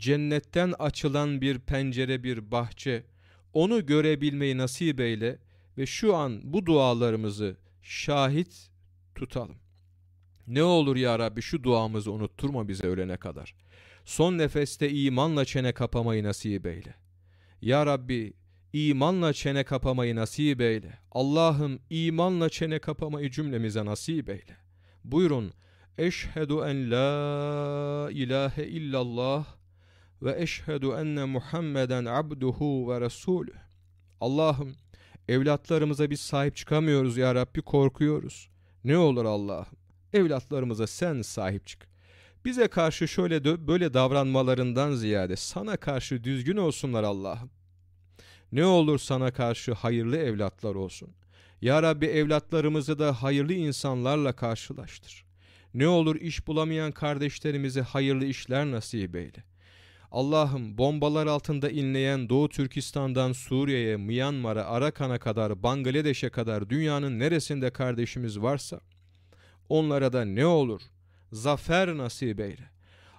cennetten açılan bir pencere bir bahçe onu görebilmeyi nasip eyle ve şu an bu dualarımızı şahit tutalım. Ne olur ya Rabbi şu duamızı unutturma bize ölene kadar. Son nefeste imanla çene kapamayı nasip eyle. Ya Rabbi imanla çene kapamayı nasip eyle. Allah'ım imanla çene kapamayı cümlemize nasip eyle. Buyurun. Eşhedü en la ilahe illallah ve eşhedü enne Muhammeden abduhu ve resulü. Allah'ım evlatlarımıza biz sahip çıkamıyoruz ya Rabbi korkuyoruz. Ne olur Allah'ım evlatlarımıza sen sahip çık. Bize karşı şöyle böyle davranmalarından ziyade sana karşı düzgün olsunlar Allah'ım. Ne olur sana karşı hayırlı evlatlar olsun. Ya Rabbi evlatlarımızı da hayırlı insanlarla karşılaştır. Ne olur iş bulamayan kardeşlerimize hayırlı işler nasip eyle. Allah'ım bombalar altında inleyen Doğu Türkistan'dan Suriye'ye, Myanmar'a, Arakan'a kadar, Bangladeş'e kadar dünyanın neresinde kardeşimiz varsa onlara da ne olur zafer nasip eyle.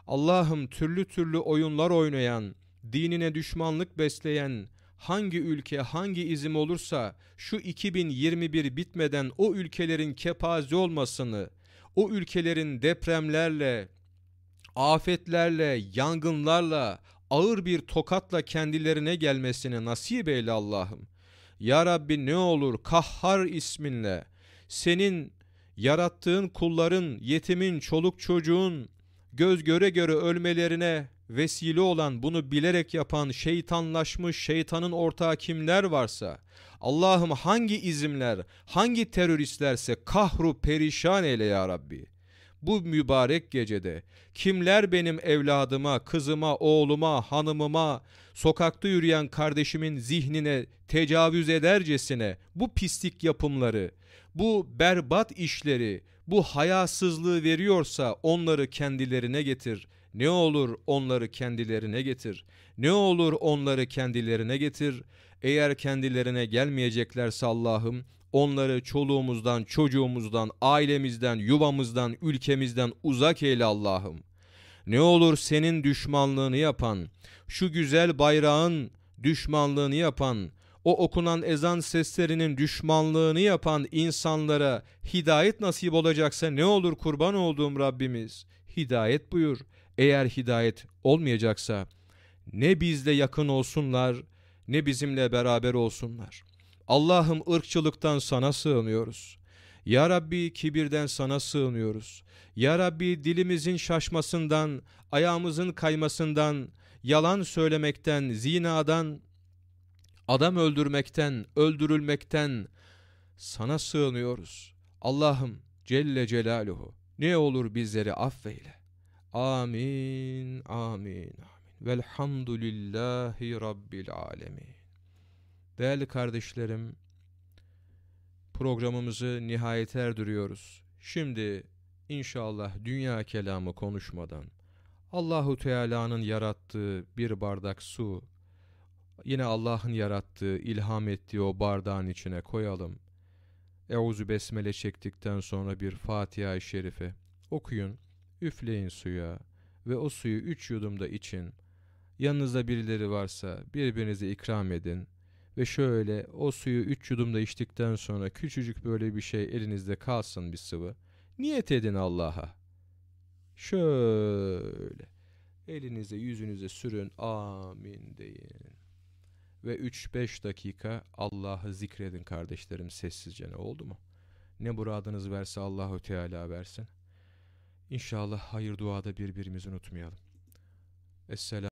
Allah'ım türlü türlü oyunlar oynayan, dinine düşmanlık besleyen, hangi ülke hangi izim olursa şu 2021 bitmeden o ülkelerin kepaze olmasını, o ülkelerin depremlerle, afetlerle, yangınlarla, ağır bir tokatla kendilerine gelmesini nasip eyle Allah'ım. Ya Rabbi ne olur Kahhar isminle senin yarattığın kulların, yetimin, çoluk çocuğun göz göre göre ölmelerine vesile olan, bunu bilerek yapan, şeytanlaşmış, şeytanın ortağı kimler varsa, Allah'ım hangi izimler, hangi teröristlerse kahru perişan eyle ya Rabbi. Bu mübarek gecede kimler benim evladıma, kızıma, oğluma, hanımıma, sokakta yürüyen kardeşimin zihnine tecavüz edercesine bu pislik yapımları, bu berbat işleri, bu hayasızlığı veriyorsa onları kendilerine getir. Ne olur onları kendilerine getir. Ne olur onları kendilerine getir. Eğer kendilerine gelmeyeceklerse Allah'ım onları çoluğumuzdan, çocuğumuzdan, ailemizden, yuvamızdan, ülkemizden uzak eyle Allah'ım. Ne olur senin düşmanlığını yapan, şu güzel bayrağın düşmanlığını yapan, o okunan ezan seslerinin düşmanlığını yapan insanlara hidayet nasip olacaksa ne olur kurban olduğum Rabbimiz? Hidayet buyur. Eğer hidayet olmayacaksa ne bizle yakın olsunlar ne bizimle beraber olsunlar. Allah'ım ırkçılıktan sana sığınıyoruz. Ya Rabbi kibirden sana sığınıyoruz. Ya Rabbi dilimizin şaşmasından, ayağımızın kaymasından, yalan söylemekten, zinadan, adam öldürmekten, öldürülmekten sana sığınıyoruz. Allah'ım Celle Celaluhu ne olur bizleri affeyle. Amin, amin, amin. Velhamdülillahi Rabbil alemin. Değerli kardeşlerim, programımızı nihayete erdiriyoruz. Şimdi inşallah dünya kelamı konuşmadan Allahu Teala'nın yarattığı bir bardak su yine Allah'ın yarattığı, ilham ettiği o bardağın içine koyalım. Euzu besmele çektikten sonra bir Fatiha-i Şerife okuyun, üfleyin suya ve o suyu üç yudumda için. Yanınızda birileri varsa birbirinize ikram edin ve şöyle o suyu üç yudumda içtikten sonra küçücük böyle bir şey elinizde kalsın bir sıvı. Niyet edin Allah'a. Şöyle elinize yüzünüze sürün amin deyin ve 3-5 dakika Allah'ı zikredin kardeşlerim sessizce ne oldu mu? Ne muradınız verse Allahu Teala versin. İnşallah hayır duada birbirimizi unutmayalım. Esselamu